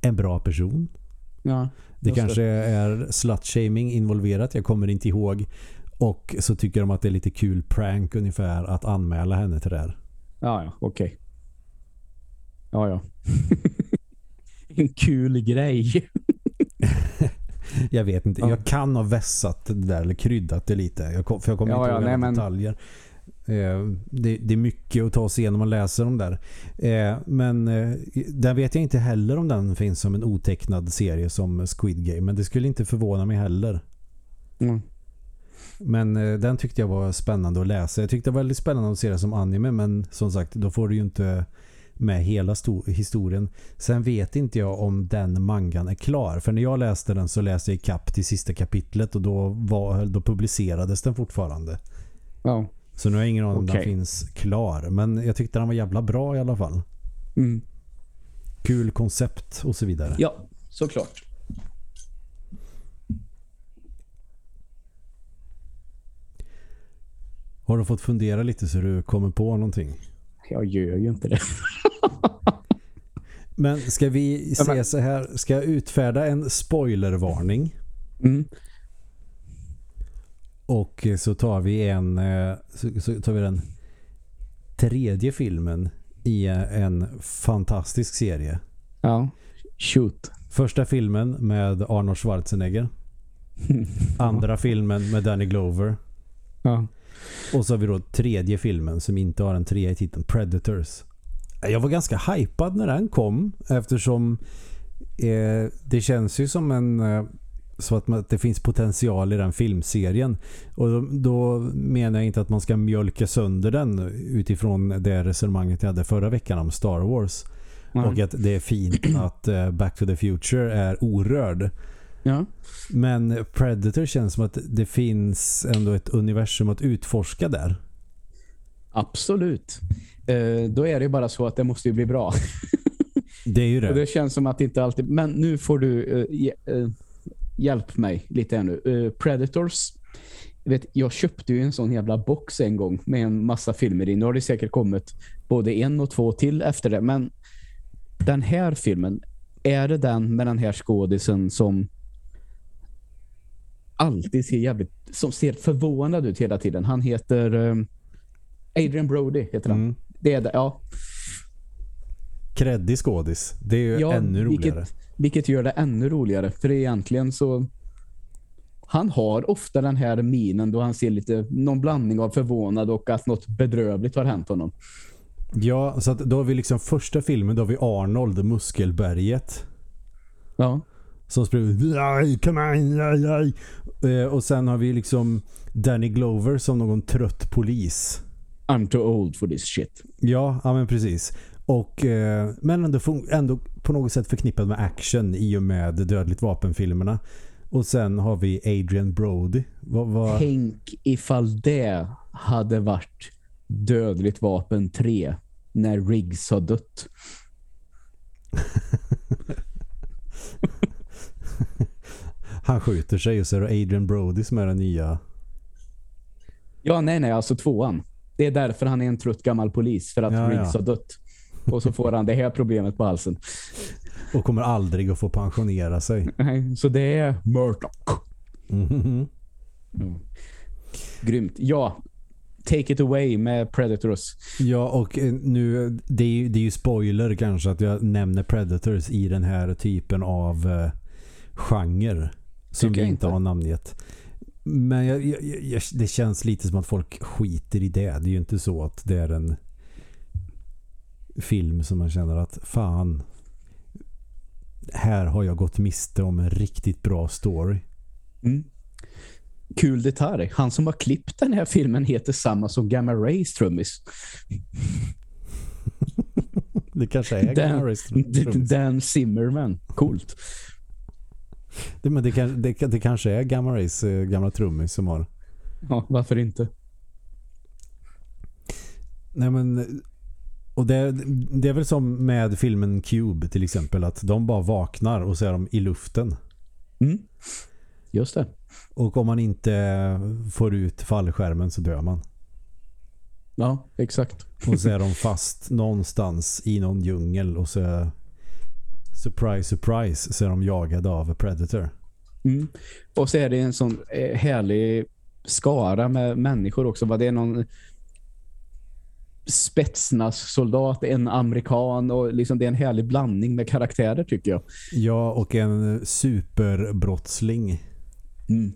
[SPEAKER 1] en bra person.
[SPEAKER 2] Ja,
[SPEAKER 1] det kanske det. är slut-shaming involverat, jag kommer inte ihåg. Och så tycker de att det är lite kul prank ungefär att anmäla henne till det här.
[SPEAKER 2] Ja, ja, okej. Okay. Ja, ja. en kul grej.
[SPEAKER 1] jag vet inte. Ja. Jag kan ha vässat det där eller kryddat det lite. Jag, för jag kommer ja, inte ihåg ja, nej, detaljer. Eh, det, det, är mycket att ta sig igenom och läsa dem där. Eh, men eh, där vet jag inte heller om den finns som en otecknad serie som Squid Game. Men det skulle inte förvåna mig heller. Mm. Men den tyckte jag var spännande att läsa. Jag tyckte det var väldigt spännande att se det som anime. Men som sagt, då får du ju inte med hela historien. Sen vet inte jag om den mangan är klar. För när jag läste den så läste jag i kapp till sista kapitlet och då, var, då publicerades den fortfarande.
[SPEAKER 2] Ja.
[SPEAKER 1] Så nu har jag ingen aning om okay. den finns klar. Men jag tyckte den var jävla bra i alla fall.
[SPEAKER 2] Mm.
[SPEAKER 1] Kul koncept och så vidare.
[SPEAKER 2] Ja, såklart.
[SPEAKER 1] Har du fått fundera lite så du kommer på någonting?
[SPEAKER 2] Jag gör ju inte det.
[SPEAKER 1] Men ska vi se så här, ska jag utfärda en spoilervarning?
[SPEAKER 2] Mm.
[SPEAKER 1] Och så tar vi en eh, så tar vi den tredje filmen i en fantastisk serie.
[SPEAKER 2] Ja, shoot.
[SPEAKER 1] Första filmen med Arnold Schwarzenegger. Andra filmen med Danny Glover.
[SPEAKER 2] Ja.
[SPEAKER 1] Och så har vi då tredje filmen som inte har en trea i titeln, Predators. Jag var ganska hypad när den kom eftersom eh, det känns ju som en eh, så att, man, att det finns potential i den filmserien. Och då, då, menar jag inte att man ska mjölka sönder den utifrån det resonemanget jag hade förra veckan om Star Wars. Mm. Och att det är fint att uh, Back to the Future är orörd.
[SPEAKER 2] Ja.
[SPEAKER 1] Men Predator känns som att det finns ändå ett universum att utforska där.
[SPEAKER 2] Absolut. Uh, då är det bara så att det måste ju bli bra.
[SPEAKER 1] det är ju det.
[SPEAKER 2] Och det känns som att det inte alltid... Men nu får du uh, hjälp mig lite här nu. Predators vet, jag köpte ju en sån jävla box en gång med en massa filmer i. Nu har det säkert kommit både en och två till efter det. Men den här filmen, är det den med den här skådisen som alltid ser jävligt, som ser förvånad ut hela tiden. Han heter um, Adrian Brody heter han. Mm. Det är det, ja.
[SPEAKER 1] Kreddig skådis. Det är ju ja, ännu roligare.
[SPEAKER 2] Vilket, vilket gör det ännu roligare. För egentligen så han har ofta den här minen då han ser lite någon blandning av förvånad och att något bedrövligt har hänt honom.
[SPEAKER 1] Ja, så att då har vi liksom första filmen, då har vi Arnold, muskelberget.
[SPEAKER 2] Ja.
[SPEAKER 1] Som springer come on, aj, aj. Eh, och sen har vi liksom Danny Glover som någon trött polis.
[SPEAKER 2] I'm too old for this shit.
[SPEAKER 1] Ja, ja men precis. Och, eh, men ändå, ändå på något sätt förknippad med action i och med dödligt vapenfilmerna. Och sen har vi Adrian Brody.
[SPEAKER 2] Vad, vad... Tänk ifall det hade varit Dödligt vapen 3 när Riggs har dött.
[SPEAKER 1] Han skjuter sig och så är det Adrian Brody som är den nya.
[SPEAKER 2] Ja, nej, nej, alltså tvåan. Det är därför han är en trött gammal polis, för att ja, Riggs ja. har dött. Och så får han det här problemet på halsen.
[SPEAKER 1] Och kommer aldrig att få pensionera sig.
[SPEAKER 2] Nej, så det är Murdoch. Mm. Mm. Grymt. Ja, Take it away med Predators.
[SPEAKER 1] Ja, och eh, nu det är, det är ju spoiler kanske att jag nämner Predators i den här typen av uh, genre som vi inte, inte har namngett. Men jag, jag, jag, det känns lite som att folk skiter i det. Det är ju inte så att det är en film som man känner att fan här har jag gått miste om en riktigt bra story.
[SPEAKER 2] Mm. Kul detalj. Han som har klippt den här filmen heter samma som Gamma Rays trummis.
[SPEAKER 1] det kanske är Dan, Gamma Rays trummis.
[SPEAKER 2] Dan Zimmerman. Coolt.
[SPEAKER 1] Det, men det, kan, det, det kanske är Gamma Rays eh, gamla trummis som har.
[SPEAKER 2] Ja, varför inte?
[SPEAKER 1] Nej men och det, det är väl som med filmen Cube till exempel att de bara vaknar och så är de i luften.
[SPEAKER 2] Mm. Just det.
[SPEAKER 1] Och om man inte får ut fallskärmen så dör man.
[SPEAKER 2] Ja, exakt.
[SPEAKER 1] Och så är de fast någonstans i någon djungel och så surprise, surprise så är de jagade av Predator.
[SPEAKER 2] Mm. Och så är det en sån eh, härlig skara med människor också. Vad det är någon spetsnas-soldat, en amerikan och liksom det är en härlig blandning med karaktärer tycker jag.
[SPEAKER 1] Ja, och en superbrottsling.
[SPEAKER 2] Mm.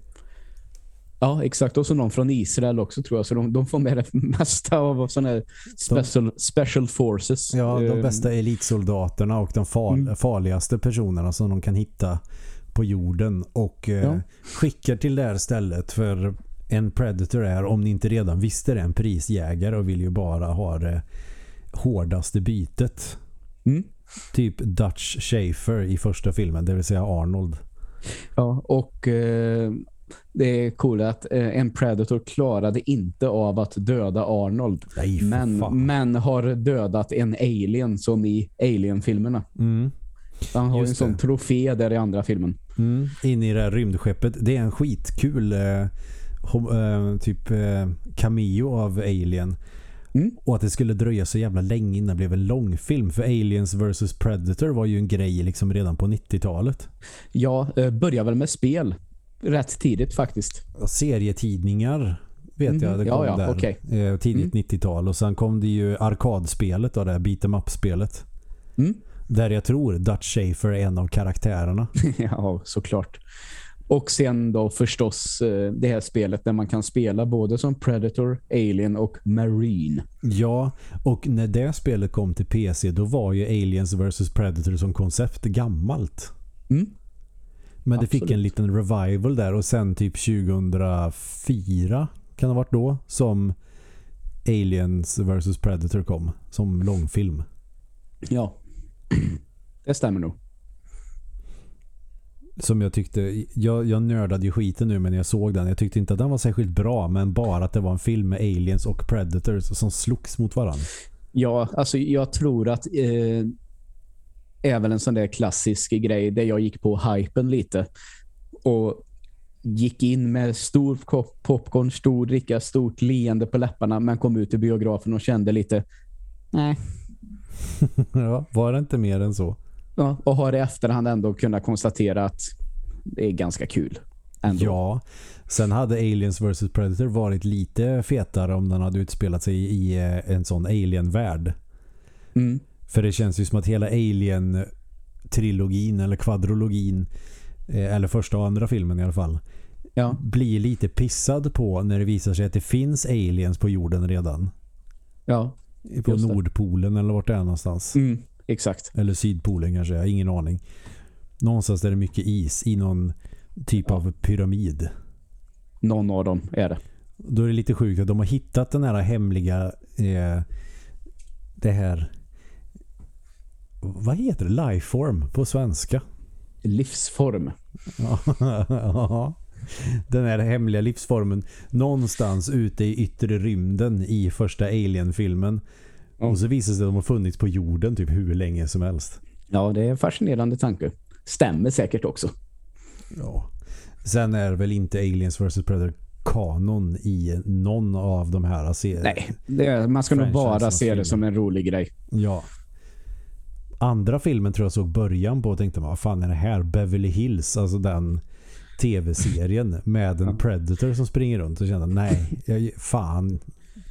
[SPEAKER 2] Ja, exakt. Och så någon från Israel också tror jag. Så de, de får med det mesta av sådana här special, de, special forces.
[SPEAKER 1] Ja, de eh, bästa elitsoldaterna och de far, mm. farligaste personerna som de kan hitta på jorden. Och eh, ja. skickar till det här stället för en Predator är, om ni inte redan visste det, en prisjägare och vill ju bara ha det hårdaste bytet.
[SPEAKER 2] Mm.
[SPEAKER 1] Typ Dutch Schaefer i första filmen, det vill säga Arnold.
[SPEAKER 2] Ja, och eh, det är coolt att eh, en Predator klarade inte av att döda Arnold.
[SPEAKER 1] Nej,
[SPEAKER 2] men, men har dödat en alien som i Alien-filmerna.
[SPEAKER 1] Mm.
[SPEAKER 2] Han har Just en sån trofé där i andra filmen.
[SPEAKER 1] Mm. In i det här rymdskeppet. Det är en skitkul eh, typ uh, cameo av Alien. Mm. Och att det skulle dröja så jävla länge innan det blev en långfilm. För Aliens vs Predator var ju en grej liksom redan på 90-talet.
[SPEAKER 2] Ja, uh, började väl med spel. Rätt tidigt faktiskt.
[SPEAKER 1] Serietidningar vet mm. jag. Det
[SPEAKER 2] kom ja, ja, där okay.
[SPEAKER 1] tidigt mm. 90-tal. Och sen kom det ju arkadspelet då, det beat'em up-spelet.
[SPEAKER 2] Mm.
[SPEAKER 1] Där jag tror Dutch Schaefer är en av karaktärerna.
[SPEAKER 2] ja, såklart. Och sen då förstås eh, det här spelet där man kan spela både som Predator, Alien och Marine.
[SPEAKER 1] Ja, och när det spelet kom till PC då var ju Aliens vs Predator som koncept gammalt.
[SPEAKER 2] Mm.
[SPEAKER 1] Men det fick en liten revival där och sen typ 2004 kan det ha varit då som Aliens vs Predator kom som långfilm.
[SPEAKER 2] Ja. Det stämmer nog.
[SPEAKER 1] Som jag tyckte, jag, jag nördade ju skiten nu men jag såg den. Jag tyckte inte att den var särskilt bra men bara att det var en film med aliens och predators som slogs mot varandra.
[SPEAKER 2] Ja, alltså jag tror att eh, väl en sån där klassisk grej där jag gick på hypen lite och gick in med stor popcorn, stor dricka, stort leende på läpparna men kom ut i biografen och kände lite nej.
[SPEAKER 1] ja, var det inte mer än så?
[SPEAKER 2] Ja, och har i efterhand ändå kunnat konstatera att det är ganska kul. Ändå.
[SPEAKER 1] Ja, sen hade Aliens vs Predator varit lite fetare om den hade utspelat sig i eh, en sån alien-värld.
[SPEAKER 2] Mm.
[SPEAKER 1] För det känns ju som att hela Alien-trilogin eller kvadrologin eh, eller första och andra filmen i alla fall
[SPEAKER 2] ja.
[SPEAKER 1] blir lite pissad på när det visar sig att det finns aliens på jorden redan.
[SPEAKER 2] Ja.
[SPEAKER 1] På Nordpolen eller vart det är någonstans.
[SPEAKER 2] Mm, exakt.
[SPEAKER 1] Eller Sydpolen kanske, jag har ingen aning. Någonstans där det är mycket is i någon typ av pyramid.
[SPEAKER 2] Någon av dem är det.
[SPEAKER 1] Då är det lite sjukt att de har hittat den här hemliga eh, det här vad heter det? Lifeform på svenska.
[SPEAKER 2] Livsform.
[SPEAKER 1] ja. Den här hemliga livsformen någonstans ute i yttre rymden i första Alien-filmen. Mm. Och så visar det sig att de har funnits på jorden typ hur länge som helst.
[SPEAKER 2] Ja, det är en fascinerande tanke. Stämmer säkert också.
[SPEAKER 1] Ja. Sen är väl inte Aliens vs. Predator kanon i någon av de här serierna.
[SPEAKER 2] Nej, det, man ska nog bara se det som en rolig grej.
[SPEAKER 1] Ja. Andra filmen tror jag såg början på och tänkte vad fan är det här? Beverly Hills, alltså den tv-serien med en Predator som springer runt och kände nej, jag, fan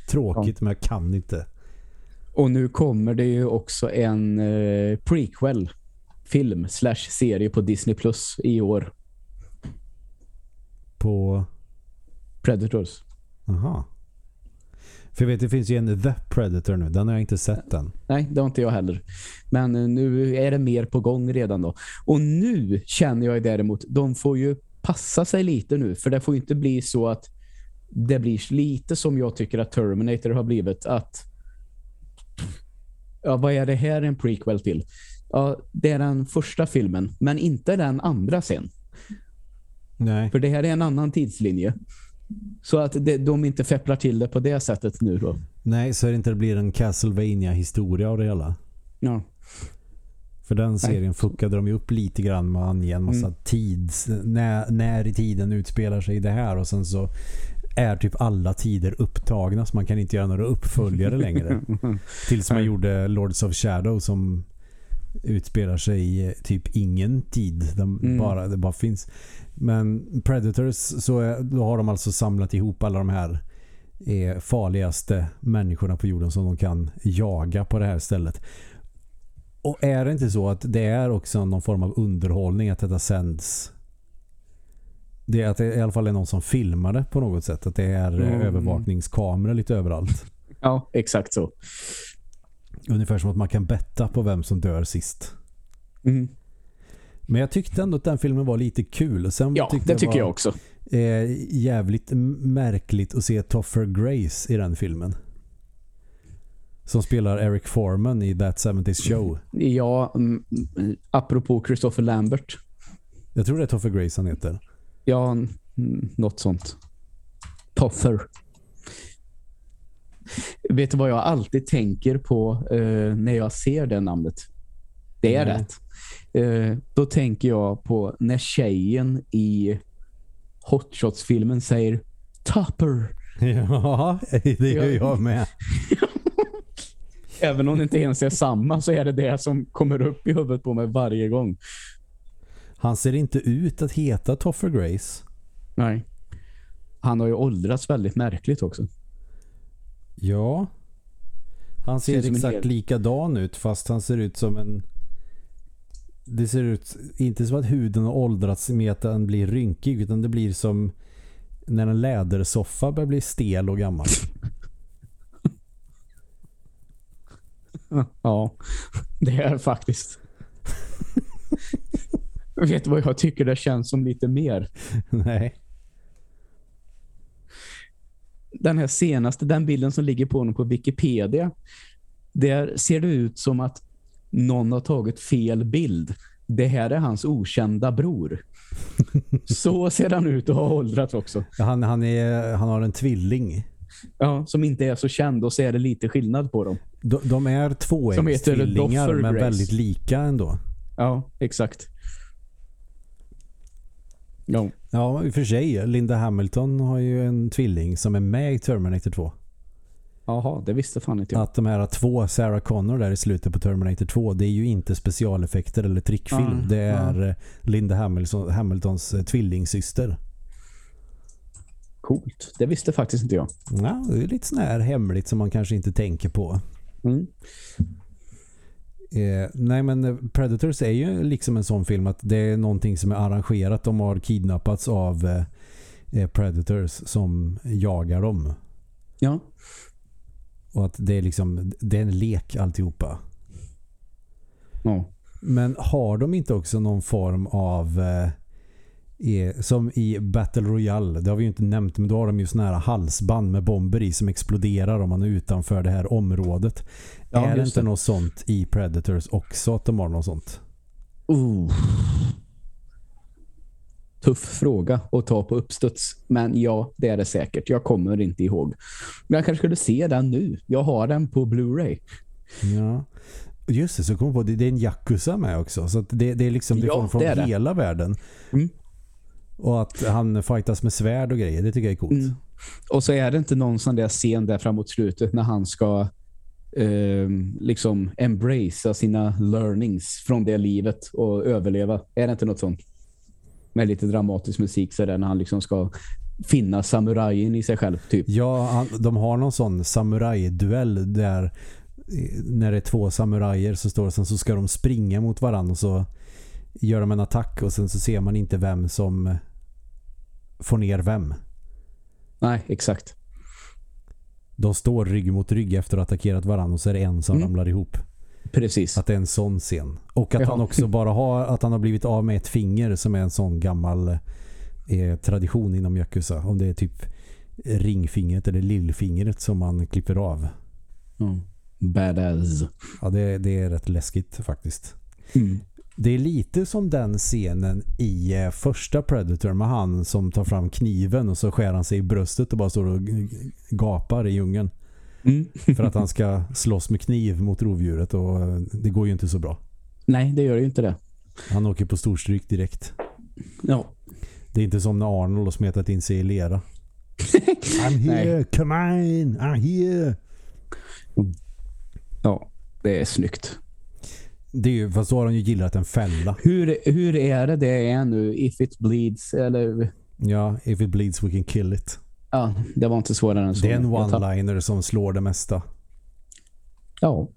[SPEAKER 1] tråkigt ja. men jag kan inte.
[SPEAKER 2] Och nu kommer det ju också en eh, prequel film slash serie på Disney Plus i år.
[SPEAKER 1] På?
[SPEAKER 2] Predators.
[SPEAKER 1] Aha. För jag vet, det finns ju en The Predator nu. Den har jag inte sett den.
[SPEAKER 2] Nej, det har inte jag heller. Men eh, nu är det mer på gång redan då. Och nu känner jag däremot, de får ju passa sig lite nu. För det får inte bli så att det blir lite som jag tycker att Terminator har blivit. Att ja, vad är det här en prequel till? Ja, det är den första filmen, men inte den andra sen.
[SPEAKER 1] Nej.
[SPEAKER 2] För det här är en annan tidslinje. Så att det, de inte fepplar till det på det sättet nu då.
[SPEAKER 1] Nej, så det inte blir en Castlevania-historia av det hela.
[SPEAKER 2] Ja.
[SPEAKER 1] För den serien Nej. fuckade de ju upp lite grann med att ange en massa mm. tids... När, när i tiden utspelar sig det här och sen så är typ alla tider upptagna så man kan inte göra några uppföljare längre. Tills man gjorde Lords of Shadow som utspelar sig i typ ingen tid. De mm. bara, det bara finns. Men Predators så är, då har de alltså samlat ihop alla de här eh, farligaste människorna på jorden som de kan jaga på det här stället. Och är det inte så att det är också någon form av underhållning att detta sänds det är att det i alla fall är någon som filmar det på något sätt. Att det är mm. övervakningskameror lite överallt.
[SPEAKER 2] Ja, exakt så.
[SPEAKER 1] Ungefär som att man kan betta på vem som dör sist.
[SPEAKER 2] Mm.
[SPEAKER 1] Men jag tyckte ändå att den filmen var lite kul. Sen
[SPEAKER 2] ja, det tycker jag också.
[SPEAKER 1] Eh, jävligt märkligt att se Toffer Grace i den filmen. Som spelar Eric Foreman i That 70's Show.
[SPEAKER 2] Ja, mm, apropå Christopher Lambert.
[SPEAKER 1] Jag tror det är Toffer Grace han heter.
[SPEAKER 2] Ja, mm, något sånt. Toffer. Vet du vad jag alltid tänker på eh, när jag ser det namnet? Det är Nej. rätt. Eh, då tänker jag på när tjejen i Hotshots-filmen säger Topper.
[SPEAKER 1] Ja, det gör jag med.
[SPEAKER 2] Även om det inte ens är samma så är det det som kommer upp i huvudet på mig varje gång.
[SPEAKER 1] Han ser inte ut att heta Toffer Grace.
[SPEAKER 2] Nej. Han har ju åldrats väldigt märkligt också.
[SPEAKER 1] Ja. Han ser, ser exakt hel... likadan ut fast han ser ut som en det ser ut inte som att huden har åldrats med att den blir rynkig utan det blir som när en lädersoffa börjar bli stel och gammal.
[SPEAKER 2] Ja, det är faktiskt. Vet du vad jag tycker det känns som lite mer?
[SPEAKER 1] Nej.
[SPEAKER 2] Den här senaste, den bilden som ligger på honom på Wikipedia. Där ser det ut som att någon har tagit fel bild. Det här är hans okända bror. så ser han ut och har åldrats också.
[SPEAKER 1] Han, han, är, han har en tvilling.
[SPEAKER 2] Ja, som inte är så känd och så är det lite skillnad på dem.
[SPEAKER 1] De, de är tvåäggstvillingar men väldigt lika ändå.
[SPEAKER 2] Ja, exakt.
[SPEAKER 1] Ja. ja, i och för sig. Linda Hamilton har ju en tvilling som är med i Terminator 2.
[SPEAKER 2] Jaha, det visste fan inte jag.
[SPEAKER 1] Att de här två Sarah Connor där i slutet på Terminator 2, det är ju inte specialeffekter eller trickfilm. Ah, det är ah. Linda Hamilton, Hamiltons eh, tvillingsyster.
[SPEAKER 2] Coolt. Det visste faktiskt inte jag.
[SPEAKER 1] Ja, det är lite sån här hemligt som man kanske inte tänker på. Mm. Eh, nej men eh, Predators är ju liksom en sån film att det är någonting som är arrangerat. De har kidnappats av eh, eh, Predators som jagar dem.
[SPEAKER 2] Ja.
[SPEAKER 1] Och att det är liksom det är en lek alltihopa.
[SPEAKER 2] Ja.
[SPEAKER 1] Men har de inte också någon form av eh, är, som i Battle Royale, det har vi ju inte nämnt men då har de ju såna här halsband med bomber i som exploderar om man är utanför det här området. Ja, är det inte det. något sånt i Predators också att de har något sånt?
[SPEAKER 2] Uh. Tuff fråga att ta på uppstuds. Men ja, det är det säkert. Jag kommer inte ihåg. Men jag kanske skulle se den nu. Jag har den på Blu-ray.
[SPEAKER 1] Ja. Just det, så kommer på det, det är en Yakuza med också. Så det, det är liksom det ja, från det hela världen. Mm. Och att han fightas med svärd och grejer, det tycker jag är coolt. Mm.
[SPEAKER 2] Och så är det inte någon sån där scen där framåt slutet när han ska eh, liksom embracea sina learnings från det livet och överleva. Är det inte något sånt? Med lite dramatisk musik så där när han liksom ska finna samurajen i sig själv typ.
[SPEAKER 1] Ja, han, de har någon sån samurajduell där när det är två samurajer så står det sen så ska de springa mot varandra och så gör de en attack och sen så ser man inte vem som får ner vem.
[SPEAKER 2] Nej, exakt.
[SPEAKER 1] De står rygg mot rygg efter att ha attackerat varandra och så är det en som mm. ramlar ihop.
[SPEAKER 2] Precis.
[SPEAKER 1] Att det är en sån scen. Och att ja. han också bara har att han har blivit av med ett finger som är en sån gammal eh, tradition inom Yakuza. Om det är typ ringfingret eller lillfingret som man klipper av.
[SPEAKER 2] Mm. Badass.
[SPEAKER 1] Ja, det, det är rätt läskigt faktiskt.
[SPEAKER 2] Mm.
[SPEAKER 1] Det är lite som den scenen i eh, första Predator med han som tar fram kniven och så skär han sig i bröstet och bara står och gapar i djungeln.
[SPEAKER 2] Mm.
[SPEAKER 1] för att han ska slåss med kniv mot rovdjuret och eh, det går ju inte så bra.
[SPEAKER 2] Nej, det gör ju inte det.
[SPEAKER 1] Han åker på storstryk direkt.
[SPEAKER 2] Ja.
[SPEAKER 1] Det är inte som när Arnold har smetat in sig i lera. I'm here, Nej. come on, I'm here.
[SPEAKER 2] Ja, det är snyggt.
[SPEAKER 1] Det är ju, fast då har de ju gillat en fälla.
[SPEAKER 2] Hur, hur är det det är nu? If it bleeds, eller...
[SPEAKER 1] Ja, if it bleeds we can kill it.
[SPEAKER 2] Ja, det var inte svårare än så.
[SPEAKER 1] Det är en one-liner som slår det mesta.
[SPEAKER 2] Ja.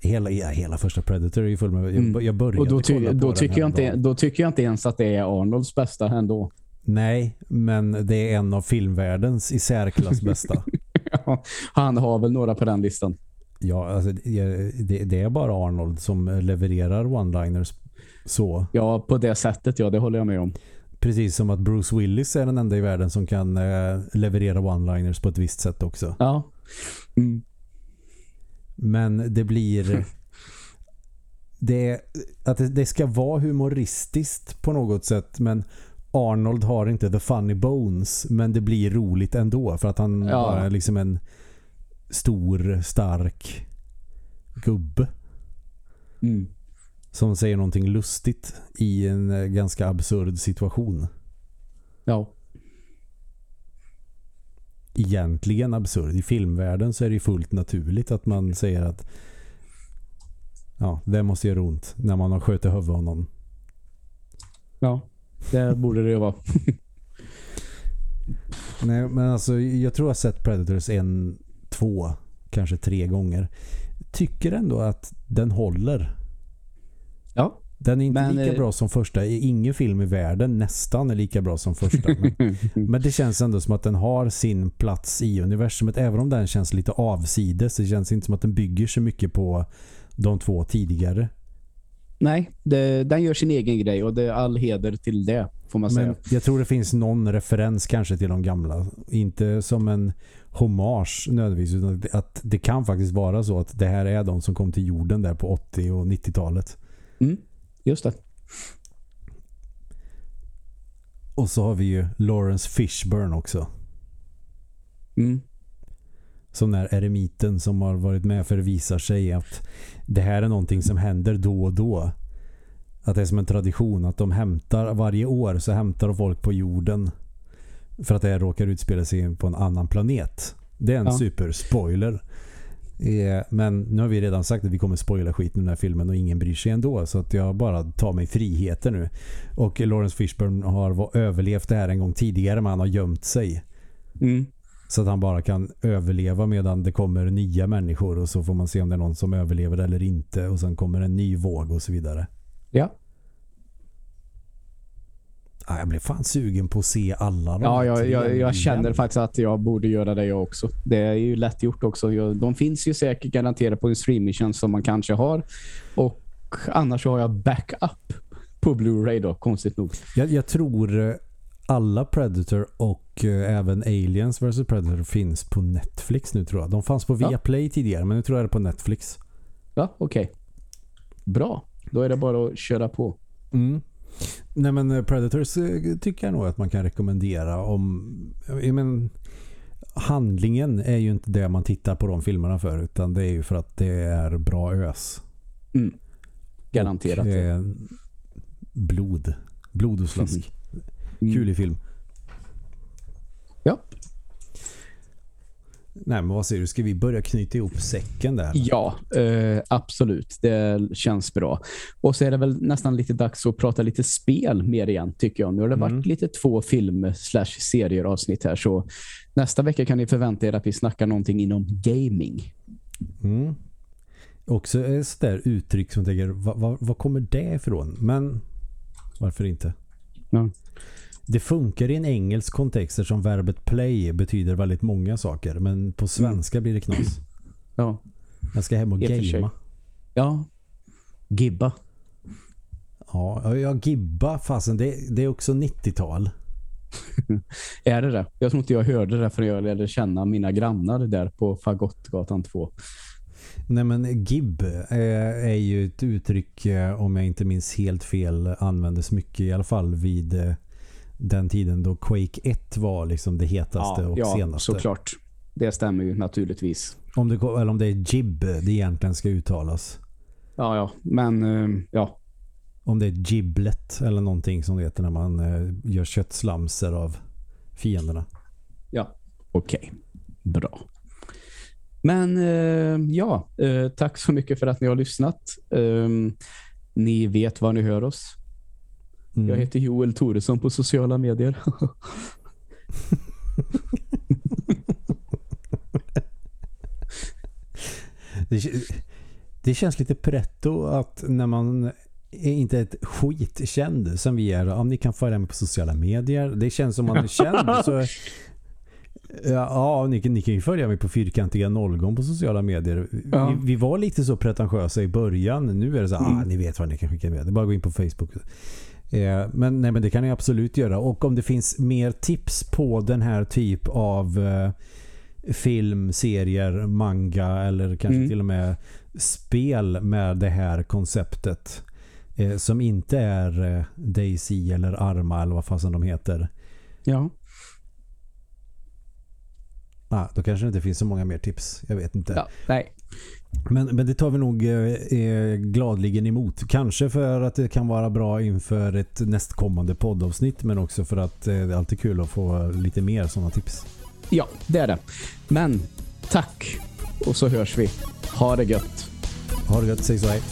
[SPEAKER 1] Hela, ja, hela första Predator är ju full med... Mm. jag började
[SPEAKER 2] Och då, ty då, tycker jag inte, då tycker jag inte ens att det är Arnolds bästa ändå.
[SPEAKER 1] Nej, men det är en av filmvärldens i särklass bästa.
[SPEAKER 2] ja, han har väl några på den listan.
[SPEAKER 1] Ja, alltså, det, det, är bara Arnold som levererar one-liners så.
[SPEAKER 2] Ja, på det sättet, ja, det håller jag med om.
[SPEAKER 1] Precis som att Bruce Willis är den enda i världen som kan eh, leverera one-liners på ett visst sätt också.
[SPEAKER 2] Ja. Mm.
[SPEAKER 1] Men det blir... det, att det, det, ska vara humoristiskt på något sätt, men Arnold har inte the funny bones, men det blir roligt ändå för att han ja. bara är liksom en stor, stark gubbe.
[SPEAKER 2] Mm.
[SPEAKER 1] Som säger någonting lustigt i en eh, ganska absurd situation.
[SPEAKER 2] Ja.
[SPEAKER 1] Egentligen absurd. I filmvärlden så är det fullt naturligt att man säger att ja, det måste göra ont när man har skjutit huvudet av någon.
[SPEAKER 2] Ja, det borde det ju vara.
[SPEAKER 1] Nej, men alltså jag tror jag har sett Predators en två, kanske tre gånger. Tycker ändå att den håller.
[SPEAKER 2] Ja.
[SPEAKER 1] Den är inte men, lika eh, bra som första. Ingen film i världen nästan är lika bra som första. Men, men, det känns ändå som att den har sin plats i universumet. Även om den känns lite avsides. Det känns inte som att den bygger så mycket på de två tidigare.
[SPEAKER 2] Nej, det, den gör sin egen grej och det är all heder till det får man säga. Men
[SPEAKER 1] jag tror det finns någon referens kanske till de gamla. Inte som en hommage nödvändigtvis utan att det kan faktiskt vara så att det här är de som kom till jorden där på 80- och 90-talet.
[SPEAKER 2] Mm, just det.
[SPEAKER 1] Och så har vi ju Lawrence Fishburne också.
[SPEAKER 2] Mm.
[SPEAKER 1] Som den eremiten som har varit med för att visa sig att det här är någonting som händer då och då. Att det är som en tradition att de hämtar varje år så hämtar de folk på jorden för att det råkar utspela sig på en annan planet. Det är en ja. superspoiler. Eh, men nu har vi redan sagt att vi kommer spoila skiten i den här filmen och ingen bryr sig ändå. Så att jag bara tar mig friheter nu. Och Lawrence Fishburne har överlevt det här en gång tidigare men han har gömt sig.
[SPEAKER 2] Mm.
[SPEAKER 1] Så att han bara kan överleva medan det kommer nya människor och så får man se om det är någon som överlever eller inte och sen kommer en ny våg och så vidare.
[SPEAKER 2] Ja.
[SPEAKER 1] Ja, jag blev fan sugen på att se alla
[SPEAKER 2] de Ja, jag, jag, jag känner faktiskt att jag borde göra det jag också. Det är ju lätt gjort också. De finns ju säkert garanterat på en streamingtjänst som man kanske har. Och annars har jag backup på Blu-ray då, konstigt nog.
[SPEAKER 1] Jag, jag tror eh, alla Predator och uh, även Aliens vs Predator finns på Netflix nu tror jag. De fanns på Viaplay ja. tidigare men nu tror jag det är på Netflix.
[SPEAKER 2] Ja, okej. Okay. Bra. Då är det bara att köra på.
[SPEAKER 1] Mm. Nej men eh, Predators eh, tycker jag nog att man kan rekommendera om jag men, handlingen är ju inte det man tittar på de filmerna för utan det är ju för att det är bra ös.
[SPEAKER 2] Mm. Garanterat. Och, eh,
[SPEAKER 1] blod. Blod och slask. Mm. Kul film.
[SPEAKER 2] Ja.
[SPEAKER 1] Nej, men vad säger du? Ska vi börja knyta ihop säcken där?
[SPEAKER 2] Ja, eh, absolut. Det känns bra. Och så är det väl nästan lite dags att prata lite spel mer igen, tycker jag. Nu har det mm. varit lite två film slash serier avsnitt här. Så nästa vecka kan ni förvänta er att vi snackar någonting inom gaming.
[SPEAKER 1] Mm. Också ett sådär uttryck som tänker, var kommer det ifrån? Men varför inte?
[SPEAKER 2] Ja.
[SPEAKER 1] Det funkar i en engelsk kontext som verbet play betyder väldigt många saker. Men på svenska blir det knas.
[SPEAKER 2] Ja.
[SPEAKER 1] Jag ska hem och gamea.
[SPEAKER 2] Ja. Gibba.
[SPEAKER 1] Ja, ja gibba. Fasen, det, det är också 90-tal.
[SPEAKER 2] är det det? Jag tror inte jag hörde det för jag lärde känna mina grannar där på Fagottgatan 2.
[SPEAKER 1] Nej men gib är, är ju ett uttryck eh, om jag inte minns helt fel användes mycket i alla fall vid eh, den tiden då Quake 1 var liksom det hetaste ja, och ja, senaste.
[SPEAKER 2] Ja, såklart. Det stämmer ju naturligtvis.
[SPEAKER 1] Om det, eller om det är Jib det egentligen ska uttalas.
[SPEAKER 2] Ja, ja. Men uh, ja.
[SPEAKER 1] Om det är Giblet eller någonting som det heter när man uh, gör köttslamser av fienderna.
[SPEAKER 2] Ja, okej. Okay. Bra. Men uh, ja, tack så mycket för att ni har lyssnat. Ehm, ni vet var ni hör oss. Mm. Jag heter Joel Toresson på sociala medier.
[SPEAKER 1] det, det, känns lite pretto att när man är inte ett skitkänd som vi är, om ni kan följa mig på sociala medier. Det känns som man är känd så Ja, ni, ni kan ju följa mig på fyrkantiga nollgång på sociala medier. Ja. Vi, vi, var lite så pretentiösa i början. Nu är det så mm. ah, ni vet vad ni kan skicka med. Det är bara att gå in på Facebook. Eh, men, nej, men det kan ni absolut göra. Och om det finns mer tips på den här typ av eh, film, serier, manga eller kanske mm. till och med spel med det här konceptet eh, som inte är eh, Daisy eller Arma eller vad fasen de heter.
[SPEAKER 2] Ja.
[SPEAKER 1] Ah, då kanske det inte finns så många mer tips. Jag vet inte.
[SPEAKER 2] Ja, nej.
[SPEAKER 1] Men, men det tar vi nog eh, eh, gladligen emot. Kanske för att det kan vara bra inför ett nästkommande poddavsnitt men också för att eh, det är alltid kul att få lite mer sådana tips.
[SPEAKER 2] Ja, det är det. Men tack och så hörs vi. Ha det gött.
[SPEAKER 1] Ha det gött, säg så hej.